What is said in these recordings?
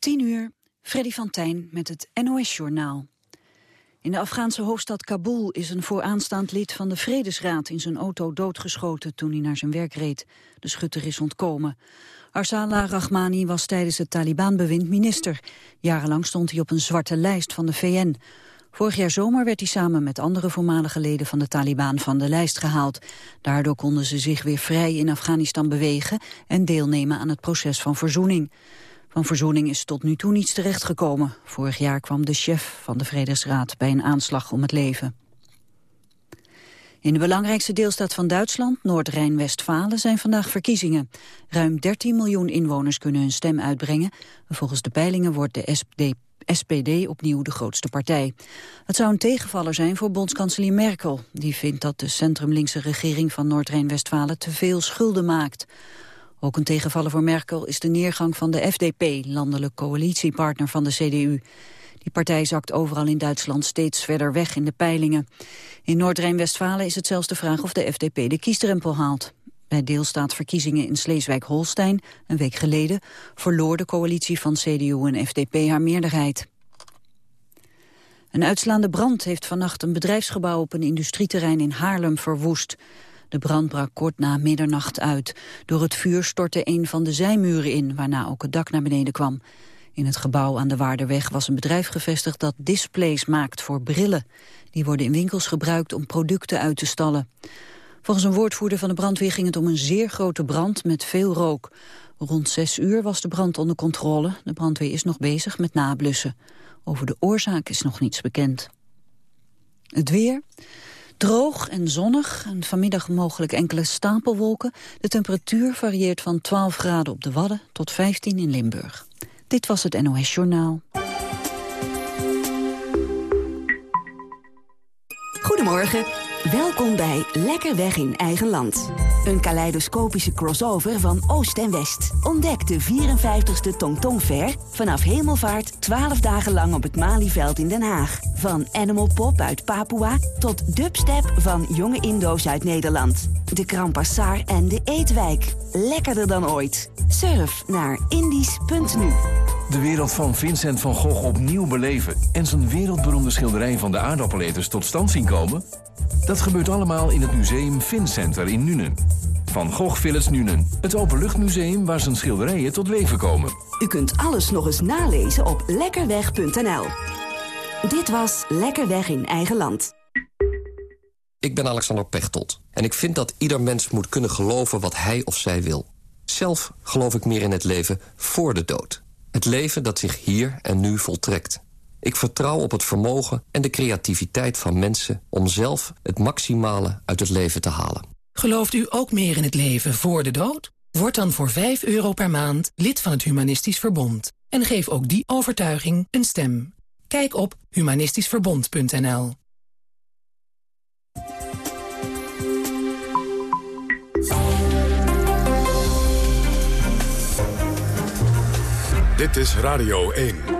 10 uur, Freddy van Tijn met het NOS-journaal. In de Afghaanse hoofdstad Kabul is een vooraanstaand lid van de Vredesraad in zijn auto doodgeschoten toen hij naar zijn werk reed. De schutter is ontkomen. Arsala Rahmani was tijdens het Taliban-bewind minister. Jarenlang stond hij op een zwarte lijst van de VN. Vorig jaar zomer werd hij samen met andere voormalige leden van de Taliban van de lijst gehaald. Daardoor konden ze zich weer vrij in Afghanistan bewegen en deelnemen aan het proces van verzoening. Van verzoening is tot nu toe niets terechtgekomen. Vorig jaar kwam de chef van de Vredesraad bij een aanslag om het leven. In de belangrijkste deelstaat van Duitsland, Noord-Rijn-Westfalen, zijn vandaag verkiezingen. Ruim 13 miljoen inwoners kunnen hun stem uitbrengen. Volgens de peilingen wordt de SPD, opnieuw de grootste partij. Het zou een tegenvaller zijn voor bondskanselier Merkel. Die vindt dat de centrumlinkse regering van Noord-Rijn-Westfalen te veel schulden maakt. Ook een tegenvaller voor Merkel is de neergang van de FDP, landelijk coalitiepartner van de CDU. Die partij zakt overal in Duitsland steeds verder weg in de peilingen. In Noord-Rijn-Westfalen is het zelfs de vraag of de FDP de kiesdrempel haalt. Bij deelstaatverkiezingen in Sleeswijk-Holstein, een week geleden, verloor de coalitie van CDU en FDP haar meerderheid. Een uitslaande brand heeft vannacht een bedrijfsgebouw op een industrieterrein in Haarlem verwoest. De brand brak kort na middernacht uit. Door het vuur stortte een van de zijmuren in, waarna ook het dak naar beneden kwam. In het gebouw aan de Waarderweg was een bedrijf gevestigd dat displays maakt voor brillen. Die worden in winkels gebruikt om producten uit te stallen. Volgens een woordvoerder van de brandweer ging het om een zeer grote brand met veel rook. Rond zes uur was de brand onder controle. De brandweer is nog bezig met nablussen. Over de oorzaak is nog niets bekend. Het weer. Droog en zonnig en vanmiddag mogelijk enkele stapelwolken. De temperatuur varieert van 12 graden op de Wadden tot 15 in Limburg. Dit was het NOS Journaal. Goedemorgen. Welkom bij Lekker Weg in Eigen Land. Een kaleidoscopische crossover van Oost en West. Ontdek de 54ste Tongtong Fair vanaf hemelvaart 12 dagen lang op het Malieveld in Den Haag. Van Animal Pop uit Papua tot dubstep van jonge Indo's uit Nederland. De Krampassar en de Eetwijk. Lekkerder dan ooit. Surf naar indies.nu. De wereld van Vincent van Gogh opnieuw beleven... en zijn wereldberoemde schilderij van de aardappeleters tot stand zien komen? Dat gebeurt allemaal in het museum Vincenter in Nuenen. Van Gogh Village Nuenen, het openluchtmuseum waar zijn schilderijen tot leven komen. U kunt alles nog eens nalezen op lekkerweg.nl. Dit was Lekker Weg in Eigen Land. Ik ben Alexander Pechtold en ik vind dat ieder mens moet kunnen geloven wat hij of zij wil. Zelf geloof ik meer in het leven voor de dood. Het leven dat zich hier en nu voltrekt. Ik vertrouw op het vermogen en de creativiteit van mensen... om zelf het maximale uit het leven te halen. Gelooft u ook meer in het leven voor de dood? Word dan voor 5 euro per maand lid van het Humanistisch Verbond. En geef ook die overtuiging een stem. Kijk op humanistischverbond.nl Dit is Radio 1.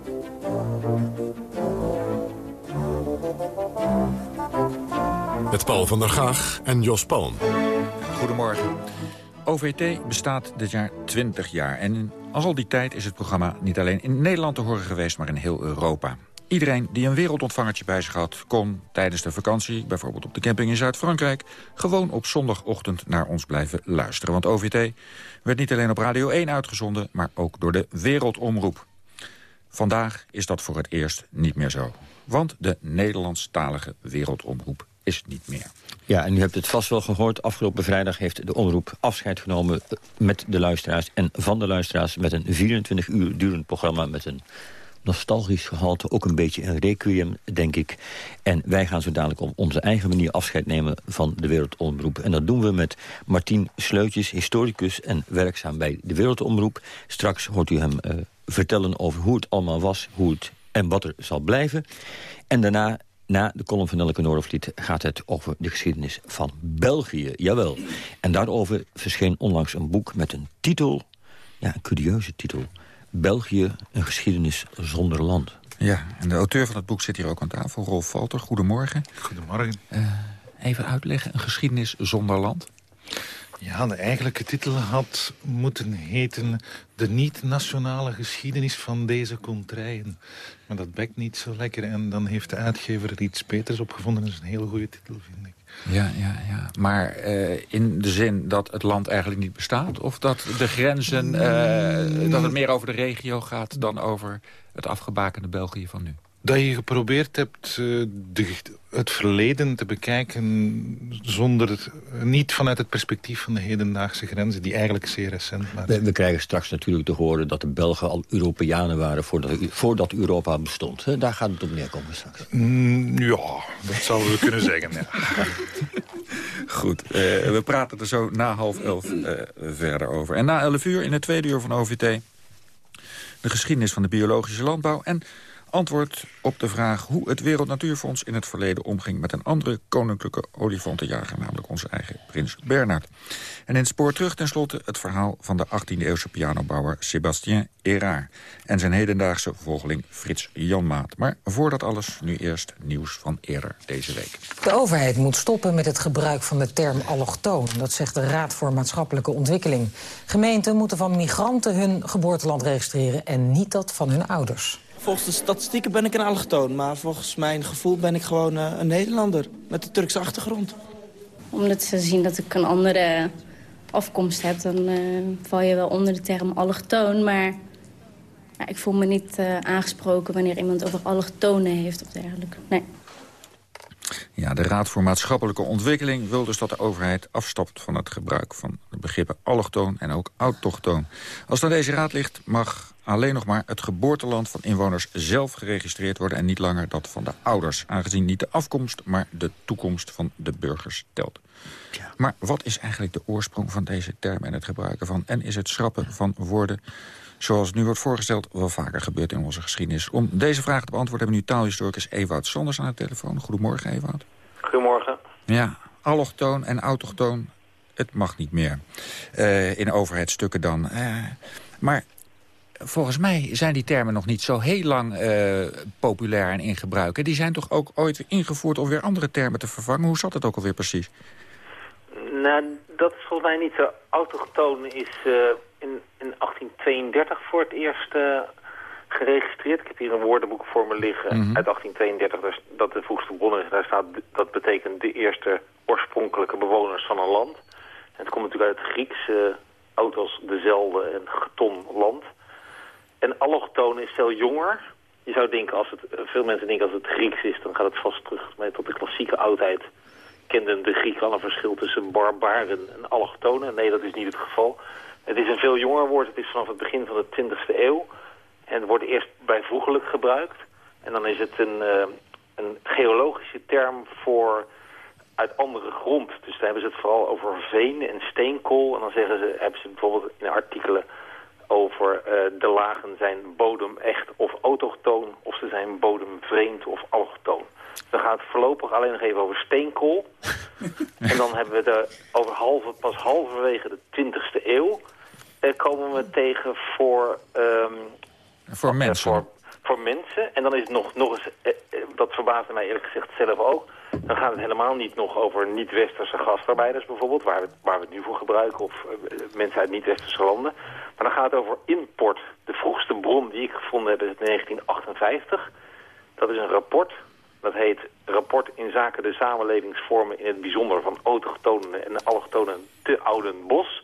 Paul van der Gaag en Jos Palm. Goedemorgen. OVT bestaat dit jaar 20 jaar. En als al die tijd is het programma niet alleen in Nederland te horen geweest... maar in heel Europa. Iedereen die een wereldontvangertje bij zich had... kon tijdens de vakantie, bijvoorbeeld op de camping in Zuid-Frankrijk... gewoon op zondagochtend naar ons blijven luisteren. Want OVT werd niet alleen op Radio 1 uitgezonden... maar ook door de Wereldomroep. Vandaag is dat voor het eerst niet meer zo. Want de Nederlandstalige Wereldomroep is niet meer. Ja, en u hebt het vast wel gehoord. Afgelopen vrijdag heeft de omroep afscheid genomen met de luisteraars... en van de luisteraars met een 24 uur durend programma... met een nostalgisch gehalte. Ook een beetje een requiem, denk ik. En wij gaan zo dadelijk op onze eigen manier afscheid nemen van de Wereldomroep. En dat doen we met Martien Sleutjes, historicus en werkzaam bij de Wereldomroep. Straks hoort u hem uh, vertellen over hoe het allemaal was, hoe het en wat er zal blijven. En daarna na de column van Nelke Noordervliet gaat het over de geschiedenis van België. Jawel. En daarover verscheen onlangs een boek met een titel... ja, een curieuze titel. België, een geschiedenis zonder land. Ja, en de auteur van het boek zit hier ook aan tafel, Rolf Valter. Goedemorgen. Goedemorgen. Uh, even uitleggen, een geschiedenis zonder land? Ja, de eigenlijke titel had moeten heten... de niet-nationale geschiedenis van deze contraien. Maar dat bekt niet zo lekker. En dan heeft de uitgever er iets beters opgevonden. Dat is een hele goede titel, vind ik. Ja, ja, ja. Maar uh, in de zin dat het land eigenlijk niet bestaat? Of dat de grenzen, uh, dat het meer over de regio gaat... dan over het afgebakende België van nu? Dat je geprobeerd hebt uh, de, het verleden te bekijken... zonder niet vanuit het perspectief van de hedendaagse grenzen... die eigenlijk zeer recent waren. We, krijgen straks natuurlijk te horen dat de Belgen al Europeanen waren... voordat, voordat Europa bestond. Daar gaat het op neerkomen straks. Mm, ja, dat zouden we kunnen zeggen. Ja. Goed, uh, we praten er zo na half elf uh, verder over. En na elf uur in het tweede uur van OVT... de geschiedenis van de biologische landbouw... en antwoord op de vraag hoe het Wereld Natuurfonds in het verleden omging met een andere koninklijke olifantenjager, namelijk onze eigen prins Bernard. En in het spoor terug tenslotte het verhaal van de 18e-eeuwse pianobouwer Sébastien Erard en zijn hedendaagse volgeling Frits Janmaat. Maar voordat alles, nu eerst nieuws van eerder deze week. De overheid moet stoppen met het gebruik van de term allochtoon. Dat zegt de Raad voor Maatschappelijke Ontwikkeling. Gemeenten moeten van migranten hun geboorteland registreren en niet dat van hun ouders. Volgens de statistieken ben ik een allochtoon, maar volgens mijn gevoel ben ik gewoon uh, een Nederlander met een Turkse achtergrond. Omdat ze zien dat ik een andere afkomst heb, dan uh, val je wel onder de term allochtoon. Maar ja, ik voel me niet uh, aangesproken wanneer iemand over allochtonen heeft of dergelijke. Nee. Ja, de Raad voor Maatschappelijke Ontwikkeling wil dus dat de overheid afstapt van het gebruik van de begrippen allochtoon en ook autochtoon. Als naar deze raad ligt, mag alleen nog maar het geboorteland van inwoners zelf geregistreerd worden... en niet langer dat van de ouders, aangezien niet de afkomst... maar de toekomst van de burgers telt. Ja. Maar wat is eigenlijk de oorsprong van deze term en het gebruiken van... en is het schrappen van woorden zoals nu wordt voorgesteld, wel vaker gebeurt in onze geschiedenis. Om deze vraag te beantwoorden hebben we nu taalhistoricus Ewout Sanders aan de telefoon. Goedemorgen, Ewout. Goedemorgen. Ja, allochtoon en autochtoon, het mag niet meer. Uh, in overheidsstukken dan. Uh, maar volgens mij zijn die termen nog niet zo heel lang uh, populair en in gebruik. Die zijn toch ook ooit ingevoerd om weer andere termen te vervangen? Hoe zat het ook alweer precies? Nou, dat is volgens mij niet zo. Autochtoon is uh, in, in 1832 voor het eerst uh, geregistreerd. Ik heb hier een woordenboek voor me liggen mm -hmm. uit 1832. Dus dat de vroegste bron is. Daar staat, dat betekent de eerste oorspronkelijke bewoners van een land. En het komt natuurlijk uit het Grieks, auto's dezelfde en geton land. En allochtoon is veel jonger. Je zou denken, als het, veel mensen denken als het Grieks is, dan gaat het vast terug tot de klassieke oudheid. Kenden de Grieken al een verschil tussen barbaren en allochtonen? Nee, dat is niet het geval. Het is een veel jonger woord. Het is vanaf het begin van de 20e eeuw. En wordt eerst bijvoeglijk gebruikt. En dan is het een, uh, een geologische term voor uit andere grond. Dus dan hebben ze het vooral over veen en steenkool. En dan zeggen ze, hebben ze bijvoorbeeld in artikelen over uh, de lagen zijn bodem echt of autochtoon... of ze zijn bodemvreemd of allochtoon. Dan gaat het voorlopig alleen nog even over steenkool. en dan hebben we het over halve, pas halverwege de 20e eeuw... Uh, komen we tegen voor... Um, voor mensen. Voor, voor, mensen. En dan is het nog, nog eens... Uh, dat verbaasde mij eerlijk gezegd zelf ook... Dan gaat het helemaal niet nog over niet-westerse gastarbeiders bijvoorbeeld... Waar we, waar we het nu voor gebruiken, of mensen uit niet-westerse landen... Maar dan gaat het over import. De vroegste bron die ik gevonden heb is in 1958. Dat is een rapport. Dat heet Rapport in zaken de samenlevingsvormen in het bijzonder van autochtonen en allochtonen te Oudenbos.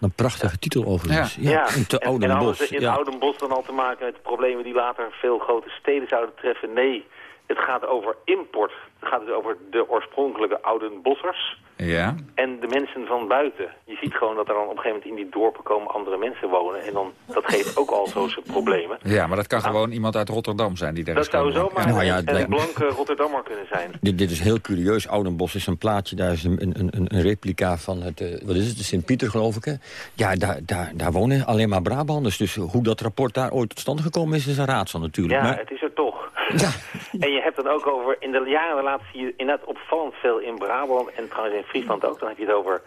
Een prachtige titel overigens. Ja, ja. te en, en hadden ze in ja. Oudenbos dan al te maken met problemen die later veel grote steden zouden treffen? Nee, het gaat over import. Het gaat dus over de oorspronkelijke Oudenbossers Ja. En de mensen van buiten. Je ziet gewoon dat er dan op een gegeven moment in die dorpen komen andere mensen wonen. En dan, dat geeft ook al zo zijn problemen. Ja, maar dat kan gewoon iemand uit Rotterdam zijn die daar Dat zou zomaar. Nou ja, een, blanke Rotterdammer kunnen zijn. Dit, dit is heel curieus. Oudenbos is een plaatje, daar is een, een, een, een replica van het, eh, wat is het, de Sint-Pieter geloof ik. Hè? Ja, daar, daar, daar wonen alleen maar Brabanders. Dus hoe dat rapport daar ooit tot stand gekomen is, is een raadsel natuurlijk. Ja, maar, het is er toch. Ja. En je hebt dan ook over, in de jaren laatst zie je inderdaad opvallend veel in Brabant en trouwens in Friesland ook. Dan heb je het over,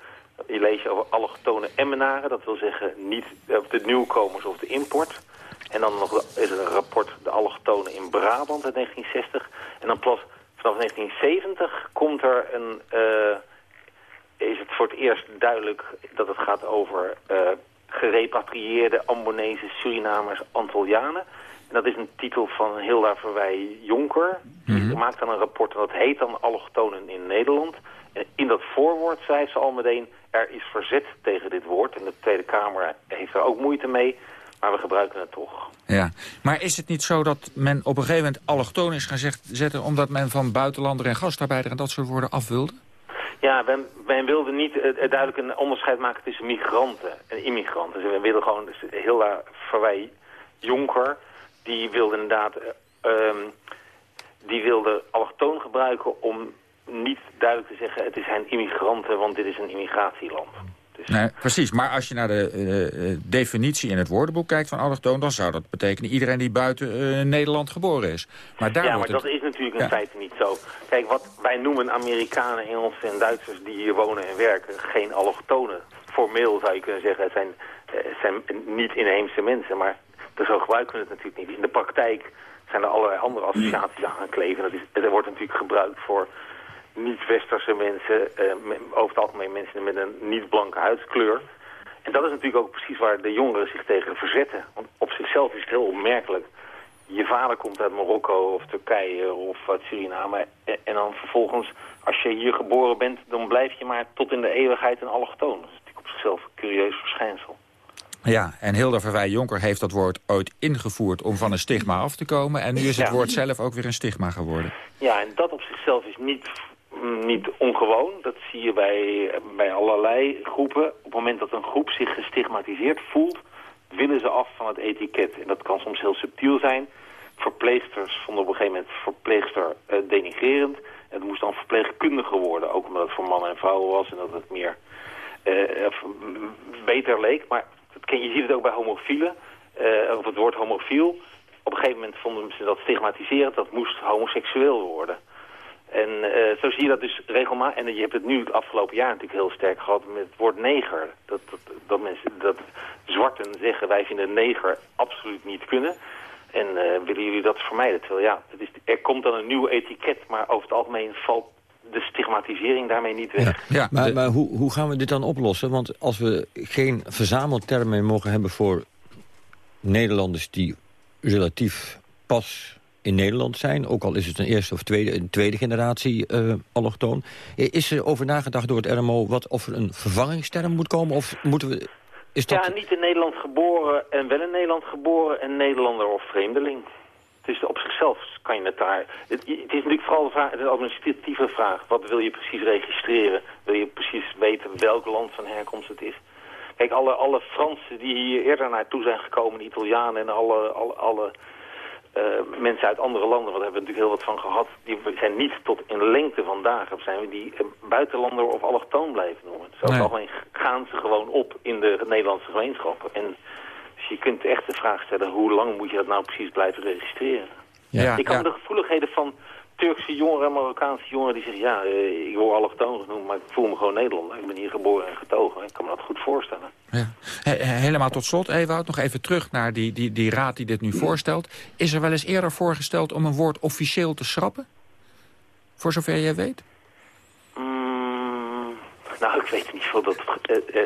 je leest je over allochtone Emmenaren. Dat wil zeggen niet eh, de nieuwkomers of de import. En dan nog de- is er een rapport de allochtonen in Brabant uit 1960. En dan pas vanaf 1970 komt er een, eh, is het voor het eerst duidelijk dat het gaat over eh, gerepatrieerde Ambonese Surinamers Antillianen. En dat is een titel van Hilda Verwij Jonker. Die maakt dan een rapport en dat heet dan Allochtonen in Nederland. En in dat voorwoord zei ze al meteen, er is verzet tegen dit woord. En de Tweede Kamer heeft er ook moeite mee, maar we gebruiken het toch. Ja, maar is het niet zo dat men op een gegeven moment allochtoon is gaan zetten... omdat men van buitenlander en gastarbeider en dat soort woorden af wilde? Ja, men, men wilde niet eh, eh, duidelijk een onderscheid maken tussen migranten en immigranten. Dus we wilden gewoon, dus Hilda Verwij Jonker, die wilde inderdaad, eh, ehm, die wilde allochtoon gebruiken om niet duidelijk te zeggen het zijn immigranten, want dit is een immigratieland. Nee, precies, maar als je naar de eh, eh, definitie in het woordenboek kijkt van allochtoon... dan zou dat betekenen iedereen die buiten Nederland geboren is. Maar daar ja, maar dat is natuurlijk in Ja. feite niet zo. Kijk, wat wij noemen Amerikanen, Engelsen en Duitsers die hier wonen en werken, geen allochtonen. Formeel zou je kunnen zeggen, het zijn, het zijn niet inheemse mensen, maar zo gebruiken we het natuurlijk niet. In de praktijk zijn er allerlei andere associaties aan gaan kleven. Dat is, er wordt natuurlijk gebruikt voor niet-westerse mensen, eh, over het algemeen mensen met een niet-blanke huidskleur. En dat is natuurlijk ook precies waar de jongeren zich tegen verzetten. Want op zichzelf is het heel opmerkelijk. Je vader komt uit Marokko of Turkije of uit Suriname. En, en dan vervolgens, als je hier geboren bent, dan blijf je maar tot in de eeuwigheid een allochtoon. Dat is natuurlijk op zichzelf een curieus verschijnsel. Ja, en Hilda Verwij Jonker heeft dat woord ooit ingevoerd om van een stigma af te komen. En nu is het Ja. woord zelf ook weer een stigma geworden. Ja, en dat op zichzelf is niet, niet ongewoon. Dat zie je bij, bij allerlei groepen. Op het moment dat een groep zich gestigmatiseerd voelt, willen ze af van het etiket. En dat kan soms heel subtiel zijn. Verpleegsters vonden op een gegeven moment verpleegster eh, denigrerend. En het moest dan verpleegkundige worden, ook omdat het voor mannen en vrouwen was en dat het meer eh, beter leek. Maar je ziet het ook bij homofielen, eh, of het woord homofiel. Op een gegeven moment vonden ze dat stigmatiserend, dat moest homoseksueel worden. En eh, zo zie je dat dus regelmatig. En je hebt het nu het afgelopen jaar natuurlijk heel sterk gehad met het woord neger. Dat, dat, dat mensen, dat zwarten zeggen wij vinden neger absoluut niet kunnen. En eh, willen jullie dat vermijden? Terwijl ja, is, er komt dan een nieuw etiket, maar over het algemeen valt de stigmatisering daarmee niet weg. Ja, maar de- maar hoe, hoe gaan we dit dan oplossen? Want als we geen verzameltermen meer mogen hebben voor Nederlanders die relatief pas in Nederland zijn... ook al is het een eerste of tweede, een tweede generatie eh allochtoon... is er over nagedacht door het RMO wat, of er een vervangingsterm moet komen? Of moeten we... Is dat... Ja, niet in Nederland geboren en wel in Nederland geboren en Nederlander of vreemdeling. Dus op zichzelf kan je het daar... Het, het is natuurlijk vooral de vraag, een administratieve vraag. Wat wil je precies registreren? Wil je precies weten welk land van herkomst het is? Kijk, alle, alle Fransen die hier eerder naartoe zijn gekomen, de Italianen en alle, alle, alle eh, mensen uit andere landen, want daar hebben we natuurlijk heel wat van gehad, die zijn niet tot in lengte van dagen zijn we die eh, buitenlander of allochtoon blijven noemen. Over Nee. algemeen gaan ze gewoon op in de Nederlandse gemeenschappen. En dus je kunt echt de vraag stellen, hoe lang moet je dat nou precies blijven registreren? ja, ik kan ja. de gevoeligheden van Turkse jongeren en Marokkaanse jongeren die zeggen... ja, eh, ik word allochtoon genoemd, maar ik voel me gewoon Nederlander. Ik ben hier geboren en getogen. Ik kan me dat goed voorstellen. Ja. He- he- helemaal tot slot, Ewout, nog even terug naar die, die, die raad die dit nu voorstelt. Is er wel eens eerder voorgesteld om een woord officieel te schrappen? Voor zover jij weet? Mm, nou, ik weet niet veel dat eh,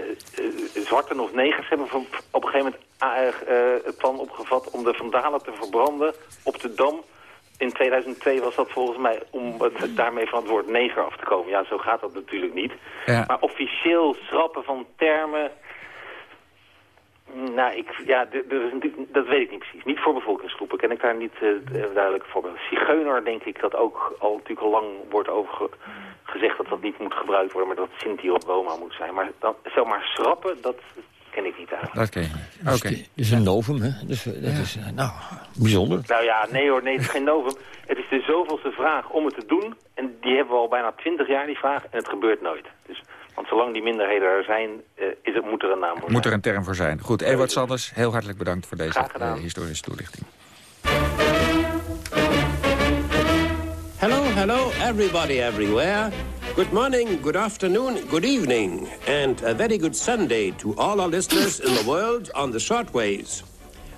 zwarten of negers hebben van- op een gegeven moment ah, het plan opgevat om de vandalen te verbranden op de Dam. In 2002 was dat volgens mij om het, daarmee van het woord neger af te komen. Ja, zo gaat dat natuurlijk niet. Ja. Maar officieel schrappen van termen... Nou, ik, ja, dat weet ik niet precies. Niet voor bevolkingsgroepen ken ik daar niet duidelijk voorbeeld. Zigeuner denk ik dat ook al natuurlijk al lang wordt over ge- gezegd dat dat niet moet gebruikt worden, maar dat Sinti of Roma moet zijn. Maar dan, zeg maar schrappen, dat ken ik niet eigenlijk. Dat ken je niet. Oké. Het is een novum, hè? Dus, dat is eh, nou, bijzonder. Nou ja, nee hoor, nee, het is geen novum. Het is de zoveelste vraag om het te doen. En die hebben we al bijna twintig jaar, die vraag. En het gebeurt nooit. Dus, want zolang die minderheden er zijn, uh, is het, moet er een naam voor Moet er een term voor zijn. Goed, Ewart Sanders, heel hartelijk bedankt voor deze historische toelichting. Hello, everybody everywhere. Good morning, good afternoon, good evening, and a very good Sunday to all our listeners in the world on the shortwaves.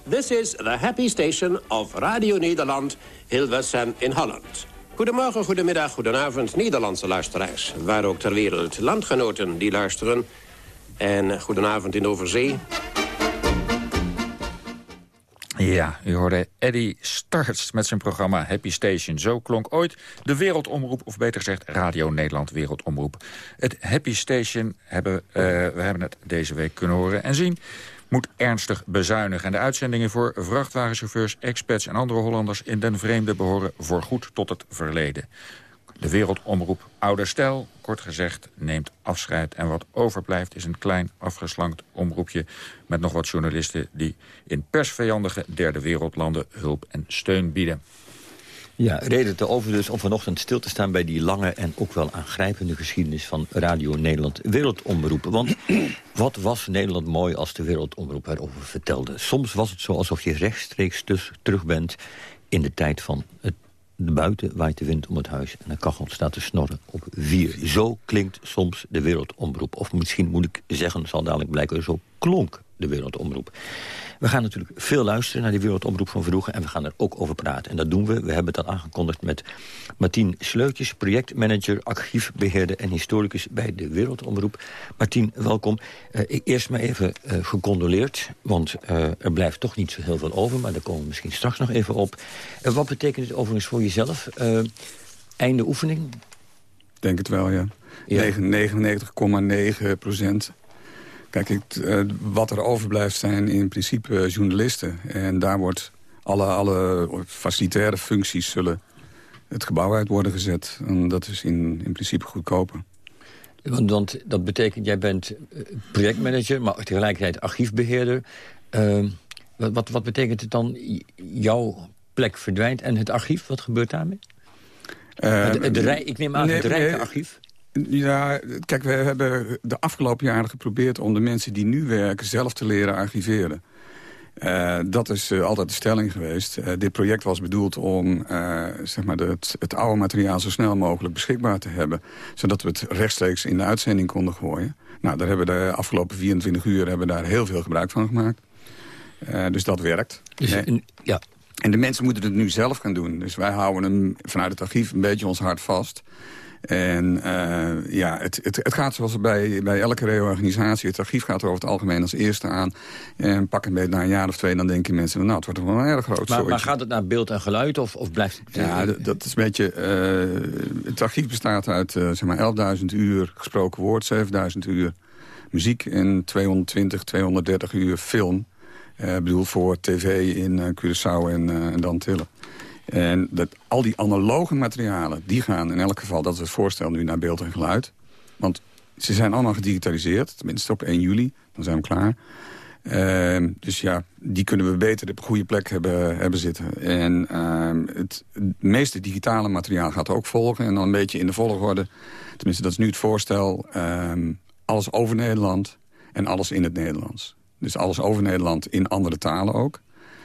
This is the happy station of Radio Nederland, Hilversum in Holland. Goedemorgen, goedemiddag, goedenavond, Nederlandse luisteraars. Waar ook ter wereld landgenoten die luisteren. En goedenavond in Overzee. Ja, u hoorde Eddie Starts met zijn programma Happy Station. Zo klonk ooit de Wereldomroep, of beter gezegd Radio Nederland Wereldomroep. Het Happy Station hebben uh, we hebben het deze week kunnen horen en zien moet ernstig bezuinigen. En de uitzendingen voor vrachtwagenchauffeurs, expats en andere Hollanders in den vreemde behoren voorgoed tot het verleden. De wereldomroep Ouderstel, kort gezegd, neemt afscheid. En wat overblijft is een klein afgeslankt omroepje... met nog wat journalisten die in persvijandige derde wereldlanden hulp en steun bieden. Ja, reden te over dus om vanochtend stil te staan... bij die lange en ook wel aangrijpende geschiedenis van Radio Nederland Wereldomroep. Want wat was Nederland mooi als de Wereldomroep erover vertelde. Soms was het zo alsof je rechtstreeks dus terug bent in de tijd van het buiten waait de wind om het huis en de kachel staat te snorren op vier. Zo klinkt soms de wereldomroep. Of misschien moet ik zeggen, zal dadelijk blijken, zo klonk de wereldomroep. We gaan natuurlijk veel luisteren naar die wereldomroep van vroeger... en we gaan er ook over praten. En dat doen we. We hebben het al aangekondigd met Martien Sleutjes... projectmanager, archiefbeheerder en historicus bij de wereldomroep. Martien, welkom. Uh, eerst maar even uh, gecondoleerd, want uh, er blijft toch niet zo heel veel over... maar daar komen we misschien straks nog even op. wat betekent het overigens voor jezelf? einde oefening? Denk het wel, ja. ja. 99,9 procent. Kijk, het, uh, wat er overblijft zijn in principe journalisten. En daar wordt alle, alle facilitaire functies zullen het gebouw uit worden gezet. En dat is in, in principe goedkoper. Want, want dat betekent, jij bent eh, projectmanager, maar tegelijkertijd archiefbeheerder. Uh, wat, wat betekent het dan, jouw plek verdwijnt en het archief, wat gebeurt daarmee? Uh, de, de, ik neem aan nee, het rijke archief. Ja, kijk, we hebben de afgelopen jaren geprobeerd... om de mensen die nu werken zelf te leren archiveren. Uh, dat is uh, altijd de stelling geweest. Uh, dit project was bedoeld om zeg maar de, het, het, oude materiaal zo snel mogelijk beschikbaar te hebben. Zodat we het rechtstreeks in de uitzending konden gooien. Nou, daar hebben we de afgelopen 24 uur hebben daar heel veel gebruik van gemaakt. dus dat werkt. Dus, ja. En de mensen moeten het nu zelf gaan doen. Dus wij houden hem vanuit het archief een beetje ons hart vast. En uh, ja, het, het, het, gaat zoals bij, bij elke reorganisatie. Het archief gaat er over het algemeen als eerste aan. En pak een beetje na een jaar of twee, dan denken mensen... nou, het wordt wel een erg groot maar, maar, gaat het naar beeld en geluid of, of blijft het... Ja, dat is een beetje... Uh, het archief bestaat uit uh, zeg maar 11.000 uur gesproken woord, 7.000 uur muziek... en 220, 230 uur film. Ik bedoel, voor tv in Curaçao en, en Dantillen. En dat, al die analoge materialen, die gaan in elk geval... dat is het voorstel nu naar beeld en geluid. Want ze zijn allemaal gedigitaliseerd. Tenminste op 1 juli, dan zijn we klaar. Uh, dus ja, die kunnen we beter op een goede plek hebben, hebben zitten. En uh, het, meeste digitale materiaal gaat ook volgen. En dan een beetje in de volgorde. Tenminste, dat is nu het voorstel. Uh, alles over Nederland en alles in het Nederlands. Dus alles over Nederland in andere talen ook.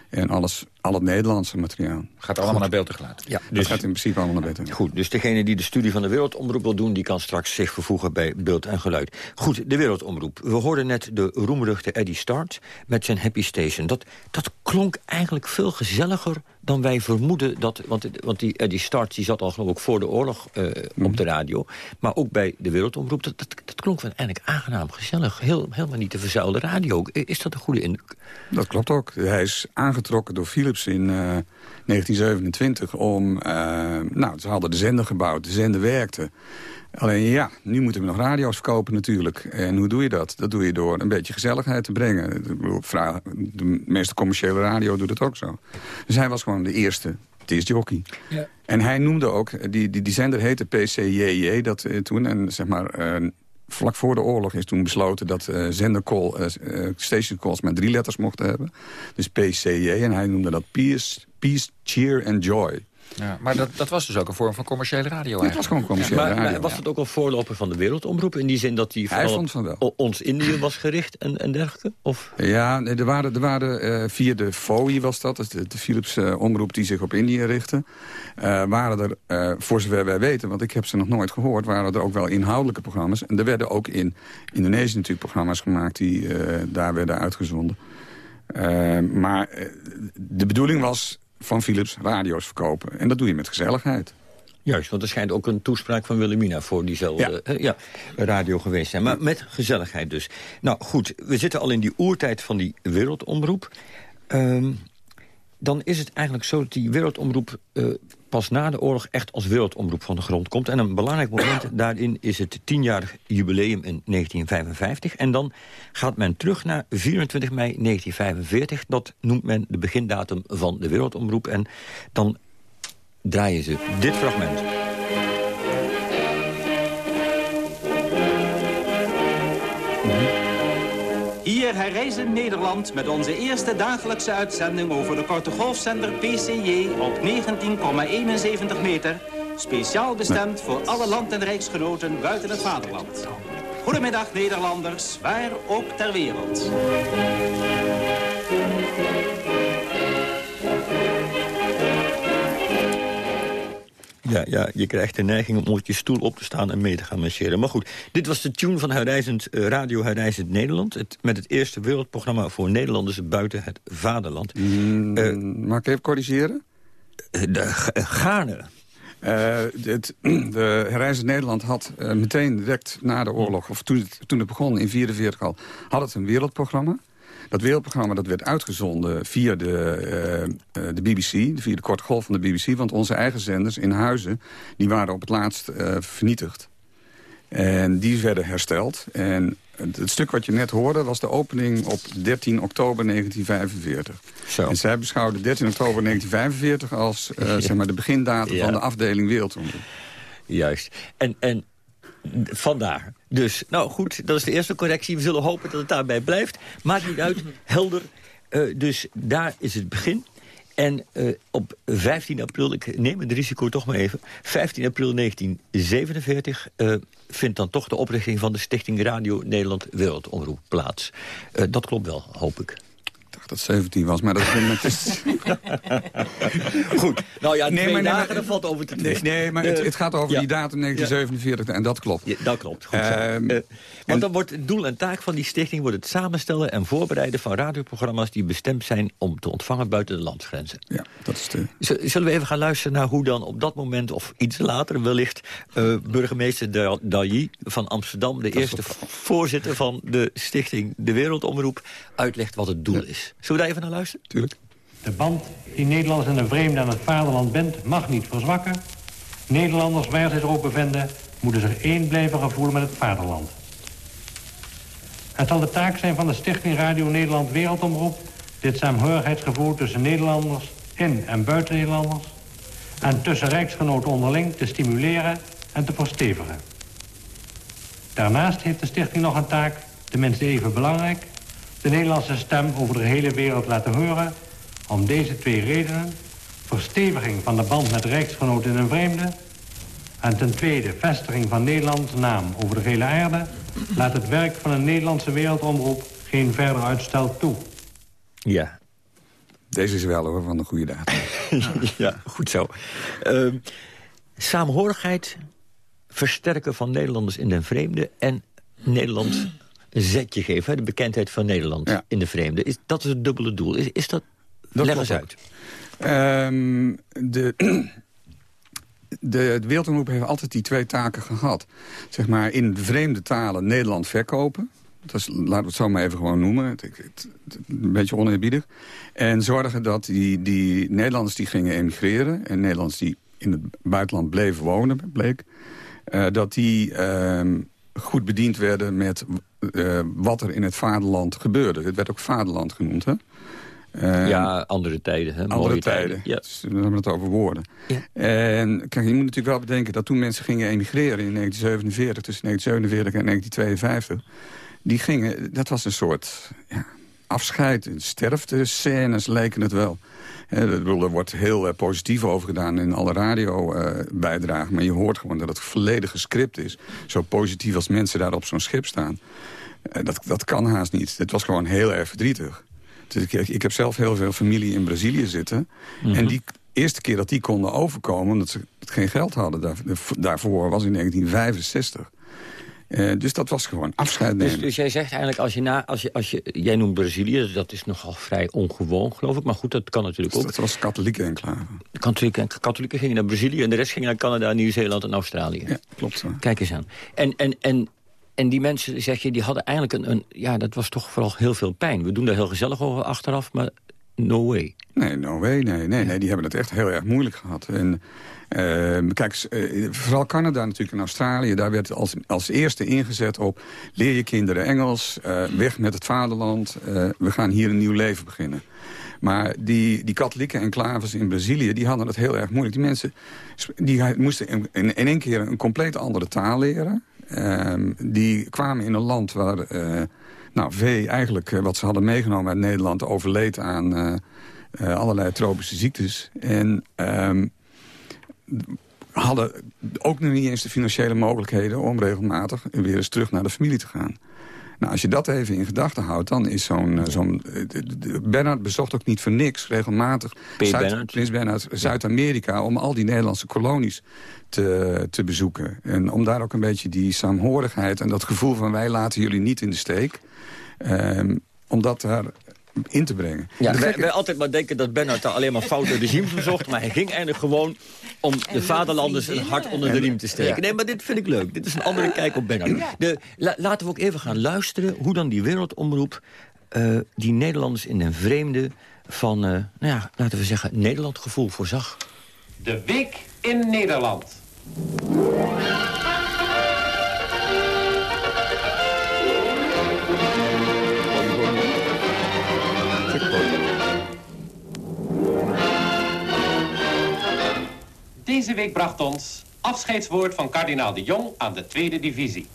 En alles, al het Nederlandse materiaal. Gaat allemaal naar beeld en geluid. Ja, dus, dat gaat in principe allemaal naar beeld Goed, dus degene die de studie van de Wereldomroep wil doen... die kan straks zich vervoegen bij beeld en geluid. Goed, de Wereldomroep. We hoorden net de roemruchte Eddie Start met zijn Happy Station. Dat, dat klonk eigenlijk veel gezelliger dan wij vermoeden. Dat, want, want die Eddie Start die zat al geloof ik voor de oorlog uh, op de radio. Maar ook bij de Wereldomroep. Dat, dat, dat klonk wel eigenlijk aangenaam, gezellig. Heel, helemaal niet de verzuilde radio. Is dat een goede indruk? Dat klopt ook. Hij is aangetrokken door Philips in uh, 1927 om... Uh, nou, ze hadden de zender gebouwd, de zender werkte. Alleen ja, nu moeten we nog radio's verkopen natuurlijk. En hoe doe je dat? Dat doe je door een beetje gezelligheid te brengen. De meeste commerciële radio doet het ook zo. Dus hij was gewoon de eerste discjockey. Ja. En hij noemde ook, die, die, die zender heette PCJJ dat, toen. En zeg maar, vlak voor de oorlog is toen besloten dat uh, zendercall, uh, station calls maar drie letters mochten hebben. Dus PCJ en hij noemde dat Peace, Peace Cheer and Joy. Ja, maar dat, dat was dus ook een vorm van commerciële radio Het was gewoon commerciële maar, radio. Maar was het ook al voorloper van de wereldomroep? In die zin dat die vooral ons Indië was gericht en, en dergelijke? Of? Ja, er waren, er waren uh, via de FOI was dat, dus de, de Philips uh, omroep die zich op Indië richtte. Uh, waren er, voor zover wij weten, want ik heb ze nog nooit gehoord... waren er ook wel inhoudelijke programma's. En er werden ook in Indonesië natuurlijk programma's gemaakt... die daar werden uitgezonden. maar de bedoeling was van Philips radio's verkopen. En dat doe je met gezelligheid. Juist, want er schijnt ook een toespraak van Wilhelmina voor diezelfde ja. ja, radio geweest zijn. Maar met gezelligheid dus. Nou goed, we zitten al in die oertijd van die wereldomroep. Um, dan is het eigenlijk zo dat die wereldomroep uh, pas na de oorlog echt als wereldomroep van de grond komt. En een belangrijk moment daarin is het tienjarig jubileum in 1955. En dan gaat men terug naar 24 mei 1945. Dat noemt men de begindatum van de wereldomroep. En dan draaien ze dit fragment. Herreizen Nederland met onze eerste dagelijkse uitzending over de korte golfzender PCJ op 19,71 meter. Speciaal bestemd voor alle land- en rijksgenoten buiten het vaderland. Goedemiddag Nederlanders, waar ook ter wereld. Ja, ja, je krijgt de neiging om op je stoel op te staan en mee te gaan marcheren. Maar goed, dit was de tune van uh, Radio Herreizend Nederland. Het, met het eerste wereldprogramma voor Nederlanders buiten het vaderland. Mm, uh, mag ik even corrigeren? Uh, de, gaarne. Het, de Nederland had meteen direct na de oorlog... of toen het, toen het begon in 1944 al, had het een wereldprogramma. Dat wereldprogramma dat werd uitgezonden via de, uh, de BBC, via de korte golf van de BBC. Want onze eigen zenders in Huizen, die waren op het laatst uh, vernietigd. En die werden hersteld. En het stuk wat je net hoorde was de opening op 13 oktober 1945. Zo. En zij beschouwden 13 oktober 1945 als uh, zeg maar de begindatum ja. van de afdeling Wereldomroep. Juist. En, en vandaar. Dus, nou goed, dat is de eerste correctie. We zullen hopen dat het daarbij blijft. Maakt niet uit, helder. Uh, dus daar is het begin. En uh, op 15 april, ik neem het risico toch maar even... 15 april 1947 uh, vindt dan toch de oprichting van de Stichting Radio Nederland Wereldomroep plaats. dat klopt wel, hoop ik dat 17 was, maar dat is... Goed, nou ja, nee, twee maar, dagen, nee, valt over te twisten. Nee, nee, maar het, het, gaat over ja. die datum 1947 ja. en dat klopt. Ja, dat klopt, goed uh, uh, Want dan wordt het doel en taak van die stichting... wordt het samenstellen en voorbereiden van radioprogramma's... die bestemd zijn om te ontvangen buiten de landsgrenzen. Ja, dat is de... Zullen we even gaan luisteren naar hoe dan op dat moment... of iets later wellicht uh, burgemeester Dalli van Amsterdam... de dat eerste voorzitter van de stichting De Wereldomroep... uitlegt wat het doel is. Zullen we daar even naar luisteren? Tuurlijk. De band die Nederlanders en een vreemde aan het vaderland bindt... mag niet verzwakken. Nederlanders, waar ze zich ook bevinden... moeten zich één blijven voelen met het vaderland. Het zal de taak zijn van de Stichting Radio Nederland Wereldomroep... dit saamhorigheidsgevoel tussen Nederlanders in en buiten Nederlanders... en tussen rijksgenoten onderling te stimuleren en te verstevigen. Daarnaast heeft de stichting nog een taak, tenminste even belangrijk de Nederlandse stem over de hele wereld laten horen... om deze twee redenen. Versteviging van de band met rijksgenoten in een vreemde... en ten tweede vestiging van Nederlands naam over de hele aarde... laat het werk van een Nederlandse wereldomroep geen verder uitstel toe. Ja. Deze is wel hoor, van de goede daad. ja, goed zo. Uh, saamhorigheid, versterken van Nederlanders in den vreemde... en Nederland zetje geven, de bekendheid van Nederland ja. in de vreemde. Is, dat is het dubbele doel. Is, is dat... dat leg eens uit. Um, de, de, de Wereldomroep heeft altijd die twee taken gehad. Zeg maar in vreemde talen Nederland verkopen. Dat is, laten we het zo maar even gewoon noemen. Het, het, het, een beetje oneerbiedig. En zorgen dat die, die Nederlanders die gingen emigreren... en Nederlanders die in het buitenland bleven wonen, bleek... Uh, dat die uh, goed bediend werden met uh, wat er in het vaderland gebeurde. Het werd ook vaderland genoemd. Hè? Uh, ja, andere tijden. Hè? Andere Mooie tijden. Ja. Dus we hebben het over woorden. Ja. En kijk, je moet natuurlijk wel bedenken dat toen mensen gingen emigreren in 1947... tussen 1947 en 1952... die gingen, dat was een soort ja, afscheid, sterftescènes leken het wel. er wordt heel positief over gedaan in alle radiobijdragen... maar je hoort gewoon dat het volledig gescript is. Zo positief als mensen daar op zo'n schip staan. dat, dat kan haast niet. Het was gewoon heel erg verdrietig. Dus ik, ik, heb zelf heel veel familie in Brazilië zitten. En die eerste keer dat die konden overkomen... omdat ze geen geld hadden daar, daarvoor, was in 1965... Uh, dus dat was gewoon afscheid nemen. Dus, dus, jij zegt eigenlijk, als je na, als je, als je, jij noemt Brazilië, dat is nogal vrij ongewoon, geloof ik. Maar goed, dat kan natuurlijk ook. Dat was katholieke enclave. Katholieken, katholieken gingen naar Brazilië en de rest ging naar Canada, Nieuw-Zeeland en Australië. Ja, klopt. Kijk eens aan. En, en, en, en die mensen, zeg je, die hadden eigenlijk een, een... Ja, dat was toch vooral heel veel pijn. We doen daar heel gezellig over achteraf, maar no way. Nee, no way, nee, nee, nee. Die hebben het echt heel erg moeilijk gehad. En uh, kijk, uh, vooral Canada natuurlijk en Australië... daar werd als, als eerste ingezet op... leer je kinderen Engels, uh, weg met het vaderland... we gaan hier een nieuw leven beginnen. Maar die, die katholieke enclaves in Brazilië, die hadden het heel erg moeilijk. Die mensen die moesten in, in, in één keer een compleet andere taal leren. Ehm, die kwamen in een land waar nou, vee eigenlijk wat ze hadden meegenomen uit Nederland... overleed aan allerlei tropische ziektes. En... Um, hadden ook nog niet eens de financiële mogelijkheden... om regelmatig weer eens terug naar de familie te gaan. Nou, als je dat even in gedachten houdt, dan is zo'n... zo'n Bernard bezocht ook niet voor niks regelmatig... Zuid, Prins Bernhard Zuid-Amerika... om al die Nederlandse kolonies te, te bezoeken. En om daar ook een beetje die saamhorigheid... en dat gevoel van wij laten jullie niet in de steek... Um, omdat daar in te brengen. Ja, wij, wij, altijd maar denken dat Bernard daar alleen maar foute regimes verzocht... maar hij ging eigenlijk gewoon om de vaderlanders een hart onder de riem te steken. Nee, maar dit vind ik leuk. Dit is een andere kijk op Bernard. De, laten we ook even gaan luisteren hoe dan die wereldomroep... Uh, die Nederlanders in den vreemde van, uh, nou ja, laten we zeggen, Nederland gevoel voorzag. De Week in Nederland. Deze week bracht ons afscheidswoord van kardinaal de Jong aan de tweede divisie.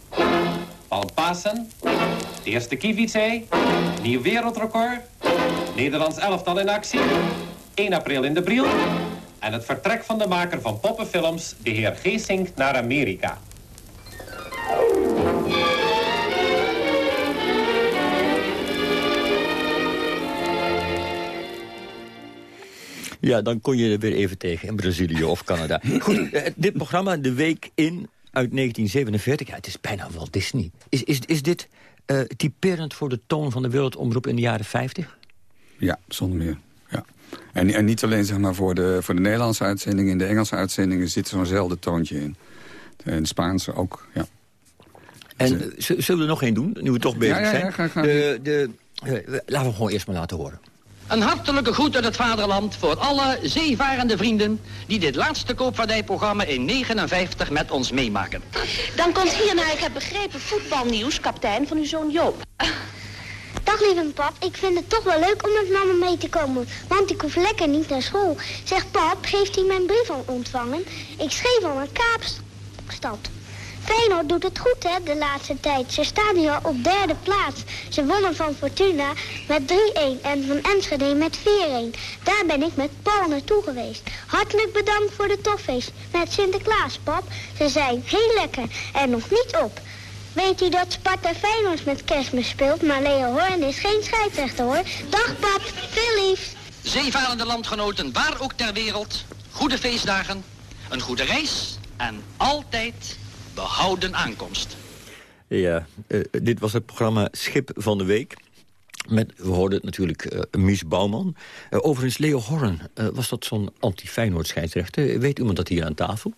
Paul Pasen, eerste Kivitsei, nieuw wereldrecord, Nederlands elftal in actie, 1 april in de Briel en het vertrek van de maker van poppenfilms, de heer Geesink, naar Amerika. Ja, dan kon je er weer even tegen in Brazilië of Canada. Goed, eh, dit programma, De Week in uit 1947, ja, het is bijna wel Disney. Is, is, is dit uh, typerend voor de toon van de wereldomroep in de jaren 50? Ja, zonder meer. Ja. En, en niet alleen zeg maar, voor, de, voor de Nederlandse uitzendingen. In de Engelse uitzendingen zit zo'nzelfde toontje in. En de Spaanse ook, ja. En uh, zullen we er nog één doen, nu we toch bezig ja, ja, zijn? Ja, ga. De, de, uh, laten we gewoon eerst maar laten horen. Een hartelijke groet uit het vaderland voor alle zeevarende vrienden... die dit laatste koopvaardijprogramma in 59 met ons meemaken. Dan komt hier naar, ik heb begrepen, voetbalnieuws, kapitein van uw zoon Joop. Dag lieve pap, ik vind het toch wel leuk om met mama mee te komen, want ik hoef lekker niet naar school. Zeg pap, heeft hij mijn brief al ontvangen? Ik schreef al naar Kaapstad. Feyenoord doet het goed, hè, de laatste tijd. Ze staan hier op derde plaats. Ze wonnen van Fortuna met 3-1 en van Enschede met 4-1. Daar ben ik met Paul naartoe geweest. Hartelijk bedankt voor de toffees met Sinterklaas, pap. Ze zijn heel lekker en nog niet op. Weet u dat Sparta Feyenoord met kerstmis speelt, maar Leo Horn is geen scheidsrechter, hoor. Dag, pap. Veel liefs. Zeevarende landgenoten, waar ook ter wereld. Goede feestdagen, een goede reis en altijd behouden aankomst. Ja, uh, dit was het programma Schip van de Week. Met, we hoorden natuurlijk uh, Mies Bouwman. Uh, overigens, Leo Horn, was dat zo'n anti-Feyenoord scheidsrechter? Weet iemand dat hier aan tafel?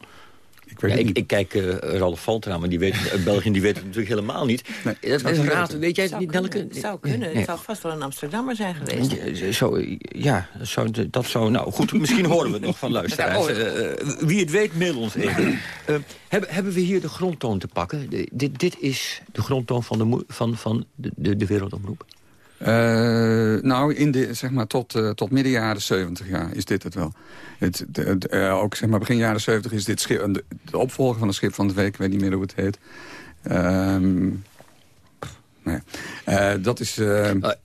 Ik, weet ja, ik, ik, kijk uh, Ralf Valtra, maar die weet, België die weet het natuurlijk helemaal niet. Nee, dat is raad, weet jij zou niet, Nelke? Het zou kunnen, nee. het zou vast wel een Amsterdammer zijn geweest. Ja, zo, ja zou, dat zou... Nou goed, misschien horen we het nog van luisteraars. Uh, wie het weet, mail ons even. Uh, hebben, hebben we hier de grondtoon te pakken? De, dit, dit is de grondtoon van de, van, van de, de, de wereldomroep. Nou, in de, zeg maar tot, uh, tot midden jaren 70 ja, is dit het wel. Het, uh, ook zeg maar, begin jaren 70 is dit schip, de, opvolger van het schip van de week, ik weet niet meer hoe het heet. Ehm, nee. Uh, dat is...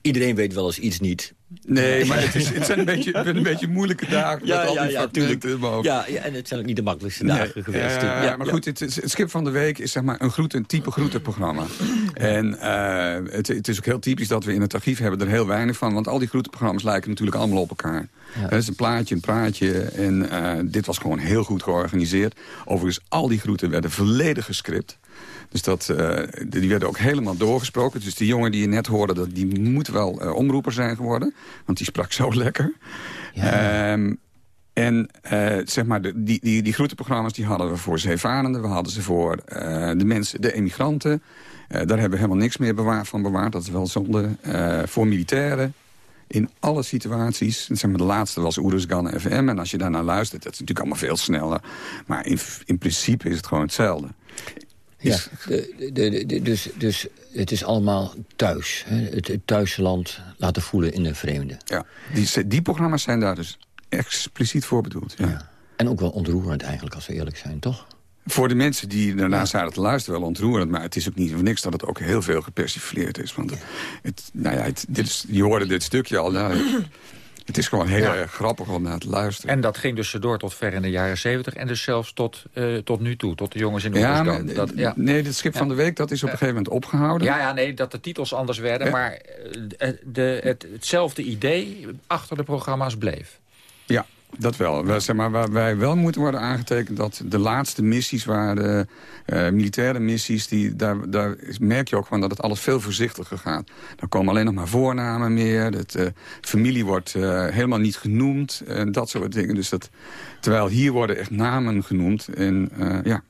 iedereen weet wel eens iets niet. Nee, maar het, is, het zijn een beetje, een beetje moeilijke dagen. Ja, met al ja, die ja. Ja, ja, en het zijn ook niet de makkelijkste dagen geweest. Ja, ja, maar goed, het, het, schip van de week is zeg maar een, groet, een type groetenprogramma. En uh, het, het, is ook heel typisch dat we in het archief hebben er heel weinig van. Want al die groetenprogramma's lijken natuurlijk allemaal op elkaar. Het is een plaatje, een praatje. En uh, dit was gewoon heel goed georganiseerd. Overigens, al die groeten werden volledig gescript. Dus dat, uh, die werden ook helemaal doorgesproken. Dus die jongen die je net hoorde, dat, die moet wel uh, omroeper zijn geworden. Want die sprak zo lekker. Ja. Um, en uh, zeg maar, de, die, die, die groetenprogramma's die hadden we voor zeevarenden. We hadden ze voor de mensen, de emigranten. daar hebben we helemaal niks meer bewaard, van bewaard. Dat is wel zonde. voor militairen. In alle situaties. Zeg maar, de laatste was Oeruzgan FM. En als je daarnaar luistert, dat is natuurlijk allemaal veel sneller. Maar in, in principe is het gewoon hetzelfde. Ja, de, de, de, dus, dus het is allemaal thuis. Hè? Het, het thuisland laten voelen in de vreemde. Ja, die, die programma's zijn daar dus expliciet voor bedoeld. Ja. ja. En ook wel ontroerend eigenlijk, als we eerlijk zijn, toch? Voor de mensen die daarna zaten te luisteren wel ontroerend. Maar het is ook niet voor niks dat het ook heel veel gepersifleerd is. Want het, nou ja, het, dit is, je hoorde dit stukje al. Nou, het is gewoon heel erg grappig om naar te luisteren. En dat ging dus door tot ver in de jaren zeventig... en dus zelfs tot, uh, tot nu toe, tot de jongens in de ja, maar, dat, ja. Nee, het schip van de week dat is op een gegeven moment opgehouden. Ja, ja nee, dat de titels anders werden... maar de, het, hetzelfde idee achter de programma's bleef. Ja, dat wel. Wij, zeg maar, waar wij wel moeten worden aangetekend... dat de laatste missies waren uh, militaire missies... Die, daar, daar merk je ook gewoon dat het alles veel voorzichtiger gaat. Er komen alleen nog maar voornamen meer. De uh, familie wordt uh, helemaal niet genoemd. En dat soort dingen. Dus dat, terwijl hier worden echt namen genoemd. En ja,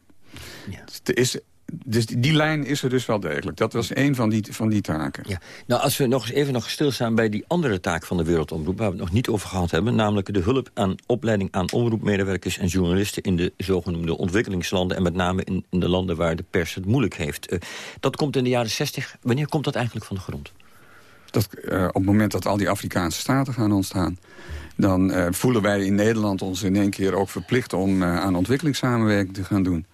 ja. Het is dus die, die, lijn is er dus wel degelijk. Dat was een van die, van die taken. Ja. Nou, als we nog eens even nog stilstaan bij die andere taak van de Wereldomroep... waar we het nog niet over gehad hebben... namelijk de hulp aan opleiding aan omroepmedewerkers en journalisten... in de zogenoemde ontwikkelingslanden... en met name in, in de landen waar de pers het moeilijk heeft. Uh, dat komt in de jaren 60. Wanneer komt dat eigenlijk van de grond? Dat, uh, op het moment dat al die Afrikaanse staten gaan ontstaan... dan uh, voelen wij in Nederland ons in één keer ook verplicht... om aan ontwikkelingssamenwerking te gaan doen.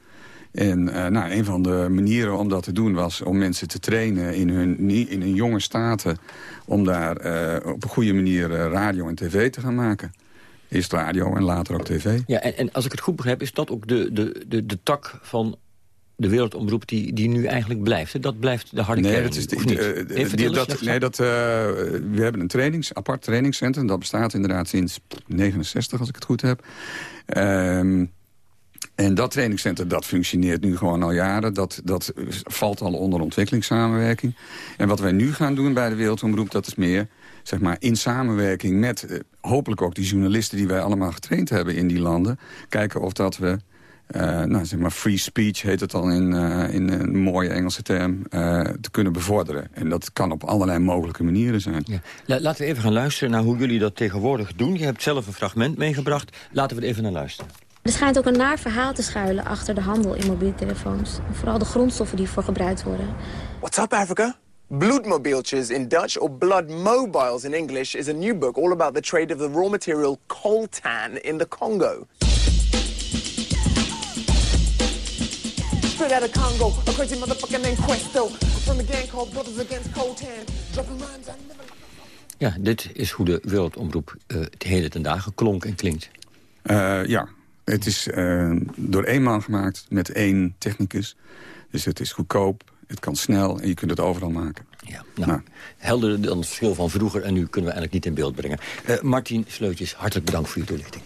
En uh, nou, een van de manieren om dat te doen was om mensen te trainen in hun, in hun jonge staten... om daar uh, op een goede manier uh, radio en tv te gaan maken. Eerst radio en later ook tv. Ja, en, en als ik het goed begrijp, is dat ook de, de, de, de tak van de wereldomroep die, die nu eigenlijk blijft. Dat blijft de harde nee, kern, dat is de, de, die, dat, nee, dat, uh, we hebben een trainings, apart trainingscentrum. Dat bestaat inderdaad sinds 69, als ik het goed heb. Uh, en dat trainingscentrum dat functioneert nu gewoon al jaren. Dat, dat valt al onder ontwikkelingssamenwerking. En wat wij nu gaan doen bij de Wereldomroep... dat is meer zeg maar, in samenwerking met eh, hopelijk ook die journalisten... die wij allemaal getraind hebben in die landen. Kijken of dat we... Uh, nou, zeg maar free speech heet het dan in, uh, in een mooie Engelse term, te kunnen bevorderen. En dat kan op allerlei mogelijke manieren zijn. Ja. laten we even gaan luisteren naar hoe jullie dat tegenwoordig doen. Je hebt zelf een fragment meegebracht. Laten we er even naar luisteren. Er schijnt ook een naar verhaal te schuilen achter de handel in mobiele telefoons. Vooral de grondstoffen die voor gebruikt worden. What's up, Africa? Bloedmobieltjes in Dutch or Blood Mobiles in English is a new book all about the trade of the raw material coltan in the Congo. Straight out of Congo, a crazy motherfucker named Questo. From a gang called Brothers Against Coltan. Dropping rhymes I never... Ja, dit is hoe de wereldomroep uh, het hele ten dagen klonk en klinkt. Uh, ja, het is uh, door één man gemaakt met één technicus. Dus het is goedkoop, het kan snel en je kunt het overal maken. Ja, nou, nou. helder dan het verschil van vroeger en nu kunnen we eigenlijk niet in beeld brengen. Uh, Martin Sleutjes, hartelijk bedankt voor je toelichting.